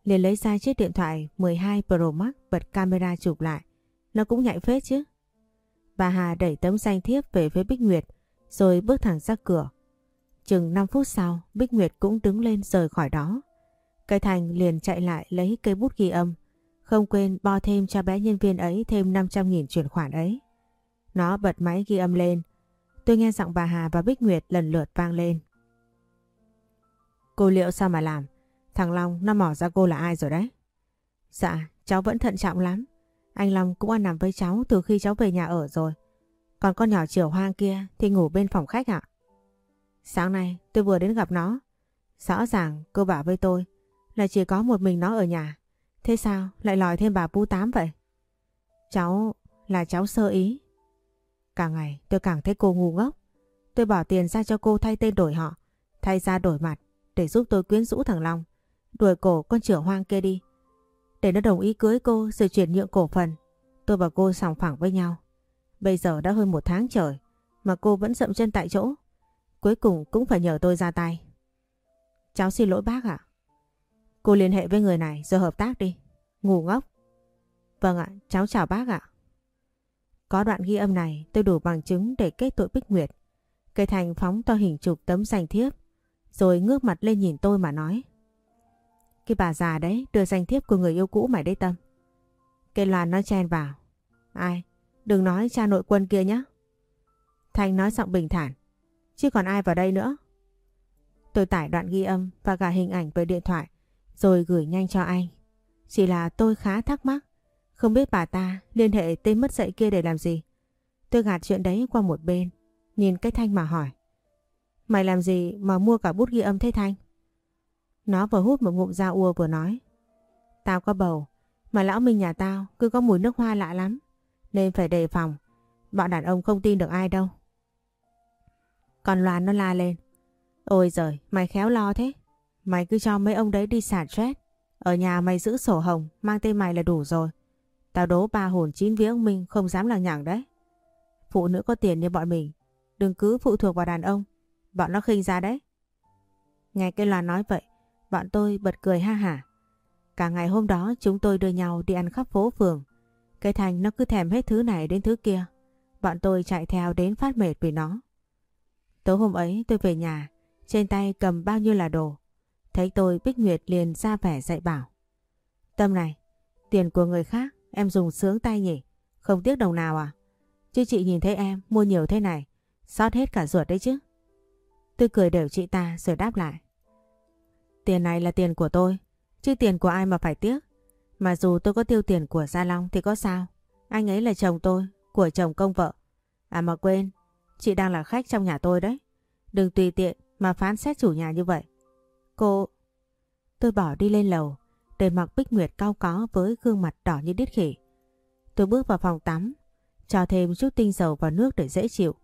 liền lấy ra chiếc điện thoại 12 Pro Max bật camera chụp lại. Nó cũng nhạy phết chứ. Bà Hà đẩy tấm danh thiếp về phía Bích Nguyệt rồi bước thẳng ra cửa. Chừng 5 phút sau, Bích Nguyệt cũng đứng lên rời khỏi đó. Cây Thành liền chạy lại lấy cây bút ghi âm, không quên bo thêm cho bé nhân viên ấy thêm 500.000 chuyển khoản ấy. Nó bật máy ghi âm lên. Tôi nghe giọng bà Hà và Bích Nguyệt lần lượt vang lên. Cô liệu sao mà làm? Thằng Long nó mỏ ra cô là ai rồi đấy? Dạ, cháu vẫn thận trọng lắm. Anh Long cũng ăn nằm với cháu từ khi cháu về nhà ở rồi. Còn con nhỏ chiều hoang kia thì ngủ bên phòng khách ạ. Sáng nay tôi vừa đến gặp nó. Rõ ràng cô bảo với tôi là chỉ có một mình nó ở nhà. Thế sao lại lòi thêm bà Pú Tám vậy? Cháu là cháu sơ ý. Càng ngày tôi càng thấy cô ngu ngốc. Tôi bỏ tiền ra cho cô thay tên đổi họ, thay ra đổi mặt để giúp tôi quyến rũ thằng Long. Đuổi cổ con chửa hoang kia đi. Để nó đồng ý cưới cô rồi chuyển nhượng cổ phần. Tôi và cô sòng phẳng với nhau. Bây giờ đã hơn một tháng trời mà cô vẫn dậm chân tại chỗ. Cuối cùng cũng phải nhờ tôi ra tay. Cháu xin lỗi bác ạ. Cô liên hệ với người này rồi hợp tác đi. Ngủ ngốc. Vâng ạ, cháu chào bác ạ. Có đoạn ghi âm này tôi đủ bằng chứng để kết tội Bích Nguyệt. Cây Thành phóng to hình chụp tấm danh thiếp rồi ngước mặt lên nhìn tôi mà nói. Cái bà già đấy đưa danh thiếp của người yêu cũ mày đấy Tâm. Cây loàn nói chen vào. Ai? Đừng nói cha nội quân kia nhé. thành nói giọng bình thản. Chứ còn ai vào đây nữa? Tôi tải đoạn ghi âm và cả hình ảnh về điện thoại rồi gửi nhanh cho anh. Chỉ là tôi khá thắc mắc. Không biết bà ta liên hệ tên mất dạy kia để làm gì. Tôi gạt chuyện đấy qua một bên. Nhìn cái Thanh mà hỏi. Mày làm gì mà mua cả bút ghi âm thế Thanh? Nó vừa hút một ngụm da ua vừa nói. Tao có bầu, mà lão Minh nhà tao cứ có mùi nước hoa lạ lắm. Nên phải đề phòng. Bọn đàn ông không tin được ai đâu. Còn Loan nó la lên. Ôi giời, mày khéo lo thế. Mày cứ cho mấy ông đấy đi xả stress. Ở nhà mày giữ sổ hồng, mang tên mày là đủ rồi. Tao đố ba hồn chín vía ông Minh không dám lằng nhằng đấy. Phụ nữ có tiền như bọn mình, đừng cứ phụ thuộc vào đàn ông. Bọn nó khinh ra đấy. Nghe cái Loan nói vậy, bọn tôi bật cười ha hả. Cả ngày hôm đó chúng tôi đưa nhau đi ăn khắp phố phường. Cái Thành nó cứ thèm hết thứ này đến thứ kia. Bọn tôi chạy theo đến phát mệt vì nó. Tối hôm ấy tôi về nhà, trên tay cầm bao nhiêu là đồ. Thấy tôi Bích Nguyệt liền ra vẻ dạy bảo. Tâm này, tiền của người khác em dùng sướng tay nhỉ? Không tiếc đồng nào à? Chứ chị nhìn thấy em mua nhiều thế này, sót hết cả ruột đấy chứ. Tôi cười đều chị ta rồi đáp lại. Tiền này là tiền của tôi, chứ tiền của ai mà phải tiếc. Mà dù tôi có tiêu tiền của Gia Long thì có sao? Anh ấy là chồng tôi, của chồng công vợ. À mà quên, chị đang là khách trong nhà tôi đấy. Đừng tùy tiện mà phán xét chủ nhà như vậy. Cô... Tôi bỏ đi lên lầu, để mặc Bích Nguyệt cao có với gương mặt đỏ như đít khỉ. Tôi bước vào phòng tắm, cho thêm chút tinh dầu vào nước để dễ chịu.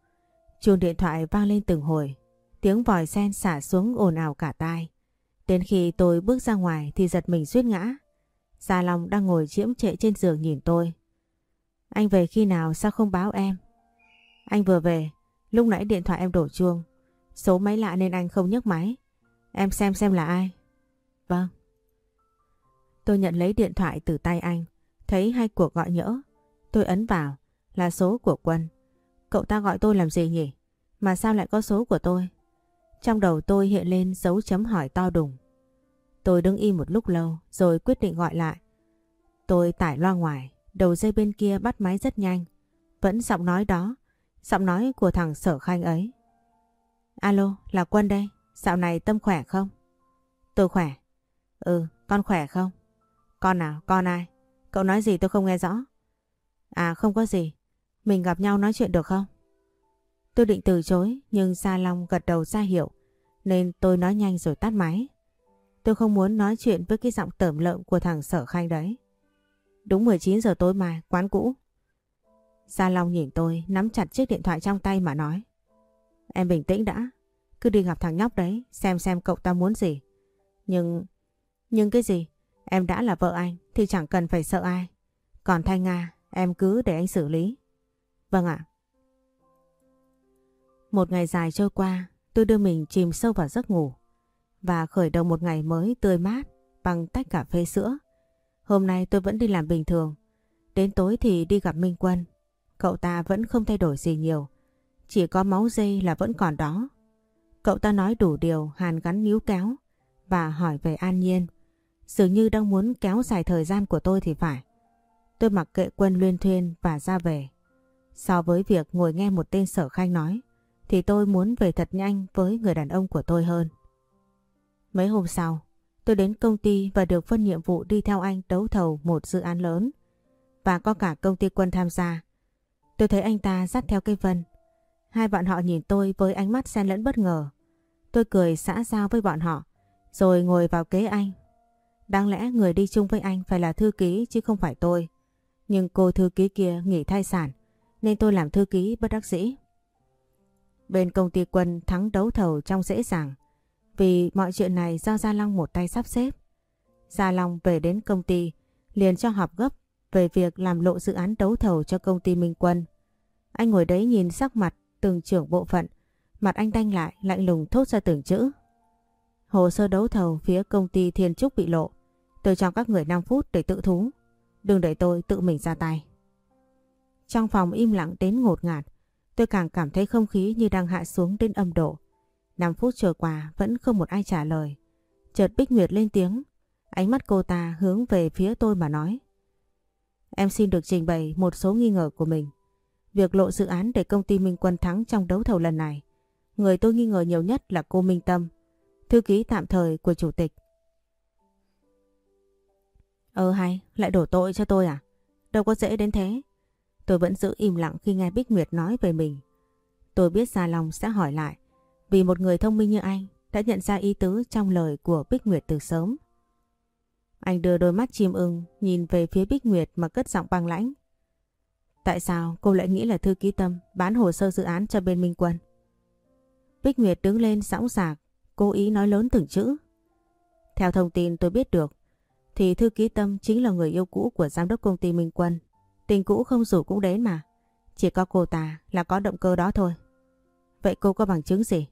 Chuông điện thoại vang lên từng hồi, tiếng vòi sen xả xuống ồn ào cả tai. Đến khi tôi bước ra ngoài thì giật mình suýt ngã. Gia Long đang ngồi chiếm trệ trên giường nhìn tôi. Anh về khi nào sao không báo em? Anh vừa về, lúc nãy điện thoại em đổ chuông. Số máy lạ nên anh không nhấc máy. Em xem xem là ai. Vâng. Tôi nhận lấy điện thoại từ tay anh, thấy hai cuộc gọi nhỡ. Tôi ấn vào, là số của Quân. Cậu ta gọi tôi làm gì nhỉ? Mà sao lại có số của tôi? Trong đầu tôi hiện lên dấu chấm hỏi to đùng. Tôi đứng im một lúc lâu rồi quyết định gọi lại. Tôi tải loa ngoài, đầu dây bên kia bắt máy rất nhanh. Vẫn giọng nói đó, giọng nói của thằng sở khanh ấy. Alo, là Quân đây, dạo này tâm khỏe không? Tôi khỏe. Ừ, con khỏe không? Con nào, con ai? Cậu nói gì tôi không nghe rõ. À không có gì, mình gặp nhau nói chuyện được không? Tôi định từ chối nhưng Sa Long gật đầu ra hiệu nên tôi nói nhanh rồi tắt máy. Tôi không muốn nói chuyện với cái giọng tởm lợm của thằng sở khanh đấy. Đúng 19 giờ tối mai, quán cũ gia Long nhìn tôi nắm chặt chiếc điện thoại trong tay mà nói. Em bình tĩnh đã, cứ đi gặp thằng nhóc đấy, xem xem cậu ta muốn gì. Nhưng... Nhưng cái gì? Em đã là vợ anh thì chẳng cần phải sợ ai. Còn Thanh Nga, em cứ để anh xử lý. Vâng ạ. Một ngày dài trôi qua, tôi đưa mình chìm sâu vào giấc ngủ và khởi đầu một ngày mới tươi mát bằng tách cà phê sữa. Hôm nay tôi vẫn đi làm bình thường. Đến tối thì đi gặp Minh Quân. Cậu ta vẫn không thay đổi gì nhiều. Chỉ có máu dây là vẫn còn đó. Cậu ta nói đủ điều hàn gắn níu kéo và hỏi về An Nhiên. Dường như đang muốn kéo dài thời gian của tôi thì phải. Tôi mặc kệ quân luyên thuyên và ra về. So với việc ngồi nghe một tên sở khanh nói, thì tôi muốn về thật nhanh với người đàn ông của tôi hơn. Mấy hôm sau, tôi đến công ty và được phân nhiệm vụ đi theo anh đấu thầu một dự án lớn. Và có cả công ty quân tham gia. Tôi thấy anh ta dắt theo cây vân. Hai bạn họ nhìn tôi với ánh mắt xen lẫn bất ngờ. Tôi cười xã giao với bọn họ, rồi ngồi vào kế anh. Đáng lẽ người đi chung với anh phải là thư ký chứ không phải tôi. Nhưng cô thư ký kia nghỉ thai sản, nên tôi làm thư ký bất đắc dĩ. Bên công ty quân thắng đấu thầu trong dễ dàng vì mọi chuyện này do Gia Long một tay sắp xếp. Gia Long về đến công ty liền cho họp gấp về việc làm lộ dự án đấu thầu cho công ty Minh Quân. Anh ngồi đấy nhìn sắc mặt từng trưởng bộ phận, mặt anh đanh lại lạnh lùng thốt ra từng chữ. Hồ sơ đấu thầu phía công ty Thiên Trúc bị lộ. Tôi cho các người 5 phút để tự thú. Đừng để tôi tự mình ra tay. Trong phòng im lặng đến ngột ngạt, tôi càng cảm thấy không khí như đang hạ xuống đến âm độ. 5 phút trôi qua vẫn không một ai trả lời. Chợt Bích Nguyệt lên tiếng, ánh mắt cô ta hướng về phía tôi mà nói. Em xin được trình bày một số nghi ngờ của mình. Việc lộ dự án để công ty Minh Quân thắng trong đấu thầu lần này, người tôi nghi ngờ nhiều nhất là cô Minh Tâm, thư ký tạm thời của chủ tịch. Ờ hay, lại đổ tội cho tôi à? Đâu có dễ đến thế. Tôi vẫn giữ im lặng khi nghe Bích Nguyệt nói về mình. Tôi biết Gia Long sẽ hỏi lại, vì một người thông minh như anh đã nhận ra ý tứ trong lời của Bích Nguyệt từ sớm. Anh đưa đôi mắt chim ưng nhìn về phía Bích Nguyệt mà cất giọng băng lãnh. Tại sao cô lại nghĩ là Thư Ký Tâm bán hồ sơ dự án cho bên Minh Quân? Bích Nguyệt đứng lên sẵn sạc, cố ý nói lớn từng chữ. Theo thông tin tôi biết được, thì Thư Ký Tâm chính là người yêu cũ của giám đốc công ty Minh Quân. Tình cũ không rủ cũng đến mà. Chỉ có cô ta là có động cơ đó thôi. Vậy cô có bằng chứng gì?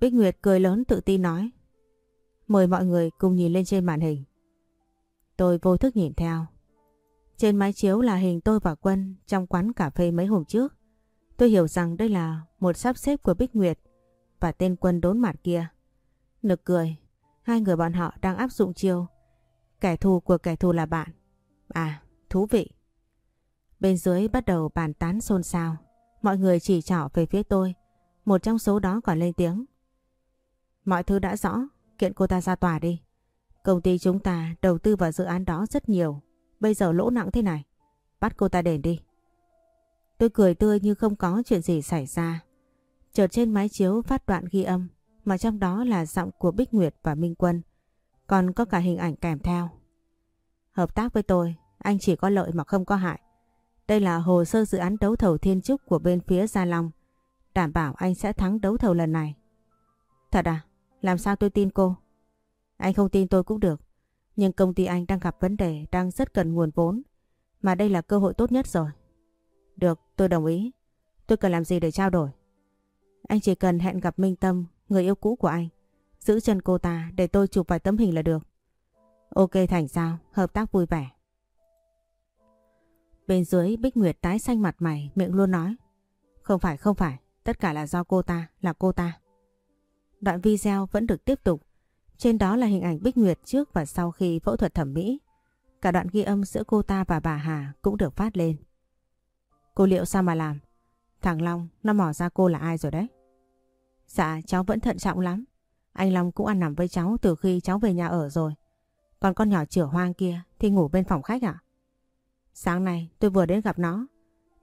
Bích Nguyệt cười lớn tự tin nói. Mời mọi người cùng nhìn lên trên màn hình. Tôi vô thức nhìn theo. Trên máy chiếu là hình tôi và Quân trong quán cà phê mấy hôm trước. Tôi hiểu rằng đây là một sắp xếp của Bích Nguyệt và tên Quân đốn mặt kia. Nực cười, hai người bọn họ đang áp dụng chiêu. Kẻ thù của kẻ thù là bạn. À, thú vị. Bên dưới bắt đầu bàn tán xôn xao. Mọi người chỉ trỏ về phía tôi. Một trong số đó còn lên tiếng. Mọi thứ đã rõ, kiện cô ta ra tòa đi. Công ty chúng ta đầu tư vào dự án đó rất nhiều. Bây giờ lỗ nặng thế này. Bắt cô ta đền đi. Tôi cười tươi như không có chuyện gì xảy ra. Chợt trên máy chiếu phát đoạn ghi âm mà trong đó là giọng của Bích Nguyệt và Minh Quân. Còn có cả hình ảnh kèm theo. Hợp tác với tôi, anh chỉ có lợi mà không có hại. Đây là hồ sơ dự án đấu thầu thiên trúc của bên phía Gia Long. Đảm bảo anh sẽ thắng đấu thầu lần này. Thật à? Làm sao tôi tin cô? Anh không tin tôi cũng được. Nhưng công ty anh đang gặp vấn đề, đang rất cần nguồn vốn. Mà đây là cơ hội tốt nhất rồi. Được, tôi đồng ý. Tôi cần làm gì để trao đổi? Anh chỉ cần hẹn gặp Minh Tâm, người yêu cũ của anh. Giữ chân cô ta để tôi chụp vài tấm hình là được. Ok Thành sao? Hợp tác vui vẻ. Bên dưới Bích Nguyệt tái xanh mặt mày, miệng luôn nói. Không phải, không phải, tất cả là do cô ta, là cô ta. Đoạn video vẫn được tiếp tục. Trên đó là hình ảnh Bích Nguyệt trước và sau khi phẫu thuật thẩm mỹ. Cả đoạn ghi âm giữa cô ta và bà Hà cũng được phát lên. Cô liệu sao mà làm? Thằng Long, nó mò ra cô là ai rồi đấy? Dạ cháu vẫn thận trọng lắm. Anh Long cũng ăn nằm với cháu từ khi cháu về nhà ở rồi. Còn con nhỏ chửa hoang kia thì ngủ bên phòng khách à? Sáng nay tôi vừa đến gặp nó.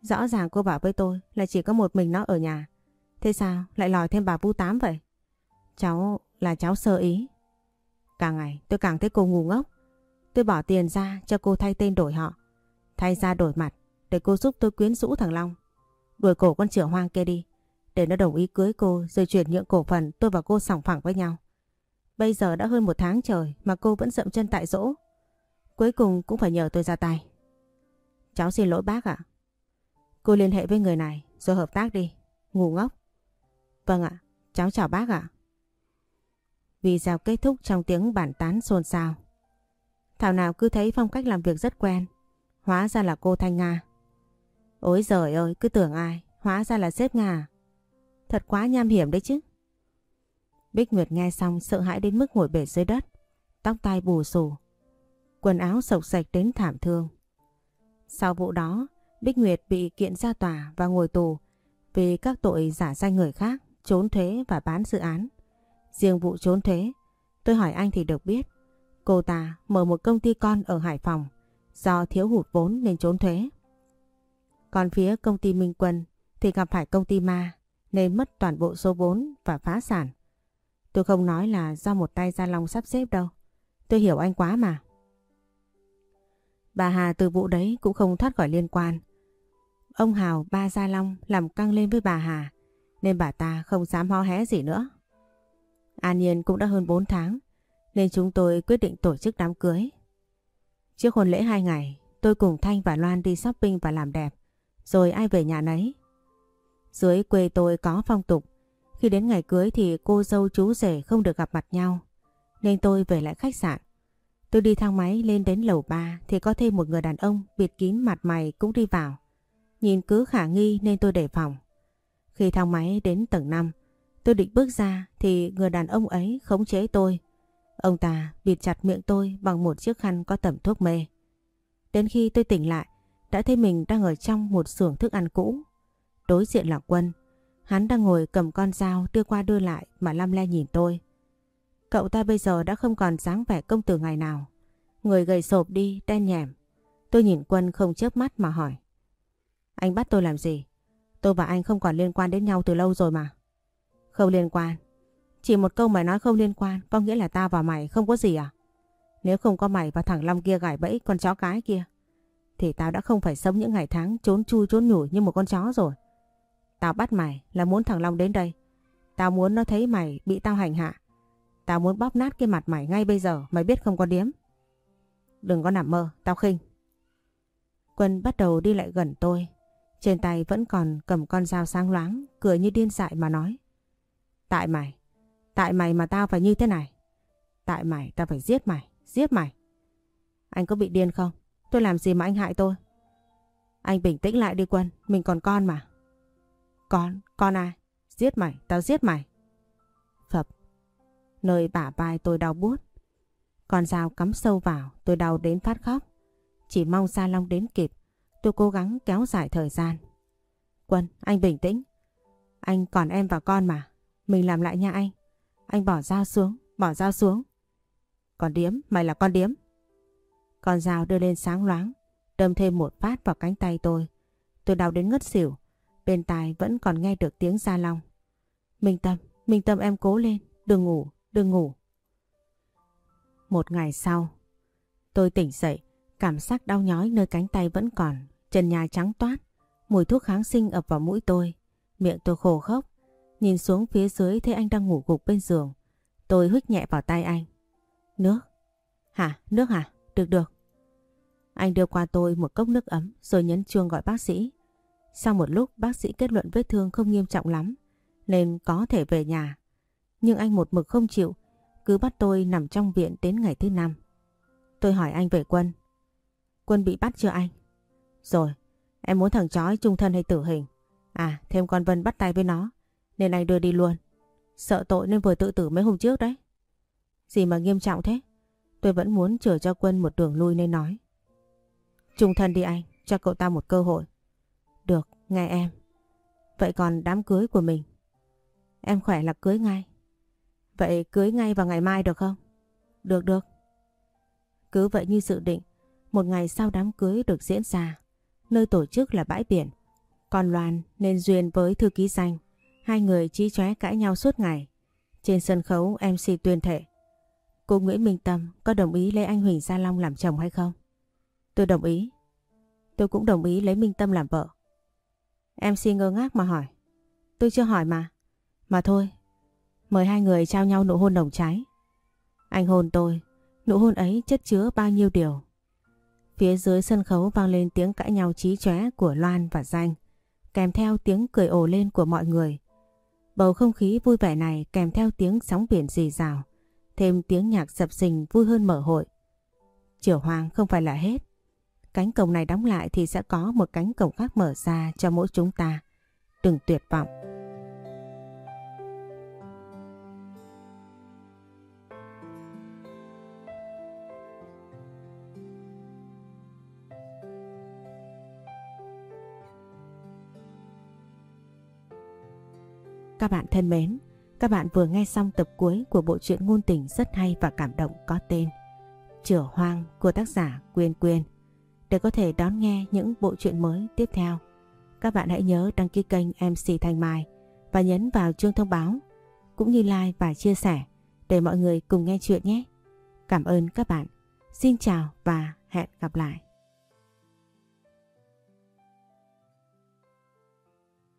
Rõ ràng cô bảo với tôi là chỉ có một mình nó ở nhà. Thế sao lại lòi thêm bà Vũ Tám vậy? Cháu là cháu sơ ý. Càng ngày tôi càng thấy cô ngu ngốc. Tôi bỏ tiền ra cho cô thay tên đổi họ. Thay ra đổi mặt để cô giúp tôi quyến rũ thằng Long. Đuổi cổ con chửa hoang kia đi. Để nó đồng ý cưới cô rồi chuyển nhượng cổ phần tôi và cô sòng phẳng với nhau. Bây giờ đã hơn một tháng trời mà cô vẫn dậm chân tại chỗ. Cuối cùng cũng phải nhờ tôi ra tay. Cháu xin lỗi bác ạ. Cô liên hệ với người này rồi hợp tác đi. Ngu ngốc. Vâng ạ, cháu chào bác ạ. Video kết thúc trong tiếng bản tán xôn xao. Thảo nào cứ thấy phong cách làm việc rất quen. Hóa ra là cô Thanh Nga. Ôi giời ơi, cứ tưởng ai, hóa ra là sếp Nga. À? Thật quá nham hiểm đấy chứ. Bích Nguyệt nghe xong sợ hãi đến mức ngồi bể dưới đất. Tóc tai bù xù. Quần áo sộc sạch đến thảm thương. Sau vụ đó, Bích Nguyệt bị kiện ra tòa và ngồi tù vì các tội giả danh người khác, trốn thuế và bán dự án. Riêng vụ trốn thuế, tôi hỏi anh thì được biết, cô ta mở một công ty con ở Hải Phòng do thiếu hụt vốn nên trốn thuế. Còn phía công ty Minh Quân thì gặp phải công ty ma nên mất toàn bộ số vốn và phá sản. Tôi không nói là do một tay Gia Long sắp xếp đâu. Tôi hiểu anh quá mà. Bà Hà từ vụ đấy cũng không thoát khỏi liên quan. Ông Hào ba Gia Long làm căng lên với bà Hà nên bà ta không dám ho hé gì nữa. An Nhiên cũng đã hơn 4 tháng nên chúng tôi quyết định tổ chức đám cưới. Trước hôn lễ 2 ngày tôi cùng Thanh và Loan đi shopping và làm đẹp rồi ai về nhà nấy. Dưới quê tôi có phong tục khi đến ngày cưới thì cô dâu chú rể không được gặp mặt nhau nên tôi về lại khách sạn. Tôi đi thang máy lên đến lầu 3 thì có thêm một người đàn ông bịt kín mặt mày cũng đi vào. Nhìn cứ khả nghi nên tôi đề phòng. Khi thang máy đến tầng 5, tôi định bước ra thì người đàn ông ấy khống chế tôi. Ông ta bịt chặt miệng tôi bằng một chiếc khăn có tẩm thuốc mê. Đến khi tôi tỉnh lại, đã thấy mình đang ở trong một xưởng thức ăn cũ. Đối diện là Quân. Hắn đang ngồi cầm con dao đưa qua đưa lại mà lăm le nhìn tôi. Cậu ta bây giờ đã không còn dáng vẻ công tử ngày nào. Người gầy sộp đi, đen nhèm. Tôi nhìn Quân không chớp mắt mà hỏi. Anh bắt tôi làm gì? Tôi và anh không còn liên quan đến nhau từ lâu rồi mà. Không liên quan. Chỉ một câu mày nói không liên quan có nghĩa là tao và mày không có gì à? Nếu không có mày và thằng Long kia gãi bẫy con chó cái kia thì tao đã không phải sống những ngày tháng trốn chui trốn nhủi như một con chó rồi. Tao bắt mày là muốn thằng Long đến đây. Tao muốn nó thấy mày bị tao hành hạ. Tao muốn bóp nát cái mặt mày ngay bây giờ, mày biết không có điếm. Đừng có nằm mơ, tao khinh. Quân bắt đầu đi lại gần tôi. Trên tay vẫn còn cầm con dao sáng loáng, cười như điên dại mà nói. Tại mày, tại mày mà tao phải như thế này. Tại mày, tao phải giết mày, giết mày. Anh có bị điên không? Tôi làm gì mà anh hại tôi? Anh bình tĩnh lại đi Quân, mình còn con mà. Con, con ai? Giết mày, tao giết mày. Phập, nơi bả vai tôi đau buốt. Con dao cắm sâu vào, tôi đau đến phát khóc. Chỉ mong Sa Long đến kịp, tôi cố gắng kéo dài thời gian. Quân, anh bình tĩnh. Anh còn em và con mà, mình làm lại nha anh. Anh bỏ dao xuống, bỏ dao xuống. Con điếm, mày là con điếm. Con dao đưa lên sáng loáng, đâm thêm một phát vào cánh tay tôi. Tôi đau đến ngất xỉu, bên tai vẫn còn nghe được tiếng Gia Long. Minh Tâm, Minh Tâm em cố lên, đừng ngủ, đừng ngủ. Một ngày sau, tôi tỉnh dậy, cảm giác đau nhói nơi cánh tay vẫn còn, chân nhà trắng toát, mùi thuốc kháng sinh ập vào mũi tôi, miệng tôi khổ khốc, nhìn xuống phía dưới thấy anh đang ngủ gục bên giường. Tôi hít nhẹ vào tay anh. Nước? Hả? Nước hả? Được được. Anh đưa qua tôi một cốc nước ấm rồi nhấn chuông gọi bác sĩ. Sau một lúc bác sĩ kết luận vết thương không nghiêm trọng lắm nên có thể về nhà. Nhưng anh một mực không chịu, cứ bắt tôi nằm trong viện đến ngày thứ năm. Tôi hỏi anh về Quân. Quân bị bắt chưa anh? Rồi, em muốn thằng chó trung thân hay tử hình? À, thêm con Vân bắt tay với nó, nên anh đưa đi luôn. Sợ tội nên vừa tự tử mấy hôm trước đấy. Gì mà nghiêm trọng thế? Tôi vẫn muốn chờ cho quân một đường lui nên nói. Trung thân đi anh, cho cậu ta một cơ hội. Được, nghe em. Vậy còn đám cưới của mình? Em khỏe là cưới ngay. Vậy cưới ngay vào ngày mai được không? Được được. Cứ vậy như dự định, một ngày sau đám cưới được diễn ra, nơi tổ chức là bãi biển. Còn Loan nên duyên với thư ký danh, hai người trí chóe cãi nhau suốt ngày. Trên sân khấu MC tuyên thệ. Cô Nguyễn Minh Tâm có đồng ý lấy anh Huỳnh Gia Long làm chồng hay không? Tôi đồng ý. Tôi cũng đồng ý lấy Minh Tâm làm vợ. MC ngơ ngác mà hỏi. Tôi chưa hỏi mà. Mà thôi, mời hai người trao nhau nụ hôn đồng trái. Anh hôn tôi, nụ hôn ấy chất chứa bao nhiêu điều. Phía dưới sân khấu vang lên tiếng cãi nhau trí chóe của Loan và Danh, kèm theo tiếng cười ồ lên của mọi người. Bầu không khí vui vẻ này kèm theo tiếng sóng biển rì rào, thêm tiếng nhạc sập sình vui hơn mở hội. Chiều hoàng không phải là hết. Cánh cổng này đóng lại thì sẽ có một cánh cổng khác mở ra cho mỗi chúng ta. Đừng tuyệt vọng. Các bạn thân mến, các bạn vừa nghe xong tập cuối của bộ truyện ngôn tình rất hay và cảm động có tên Chửa Hoang của tác giả Quyên Quyên. Để có thể đón nghe những bộ truyện mới tiếp theo, các bạn hãy nhớ đăng ký kênh MC Thanh Mai và nhấn vào chuông thông báo, cũng như like và chia sẻ để mọi người cùng nghe chuyện nhé. Cảm ơn các bạn. Xin chào và hẹn gặp lại.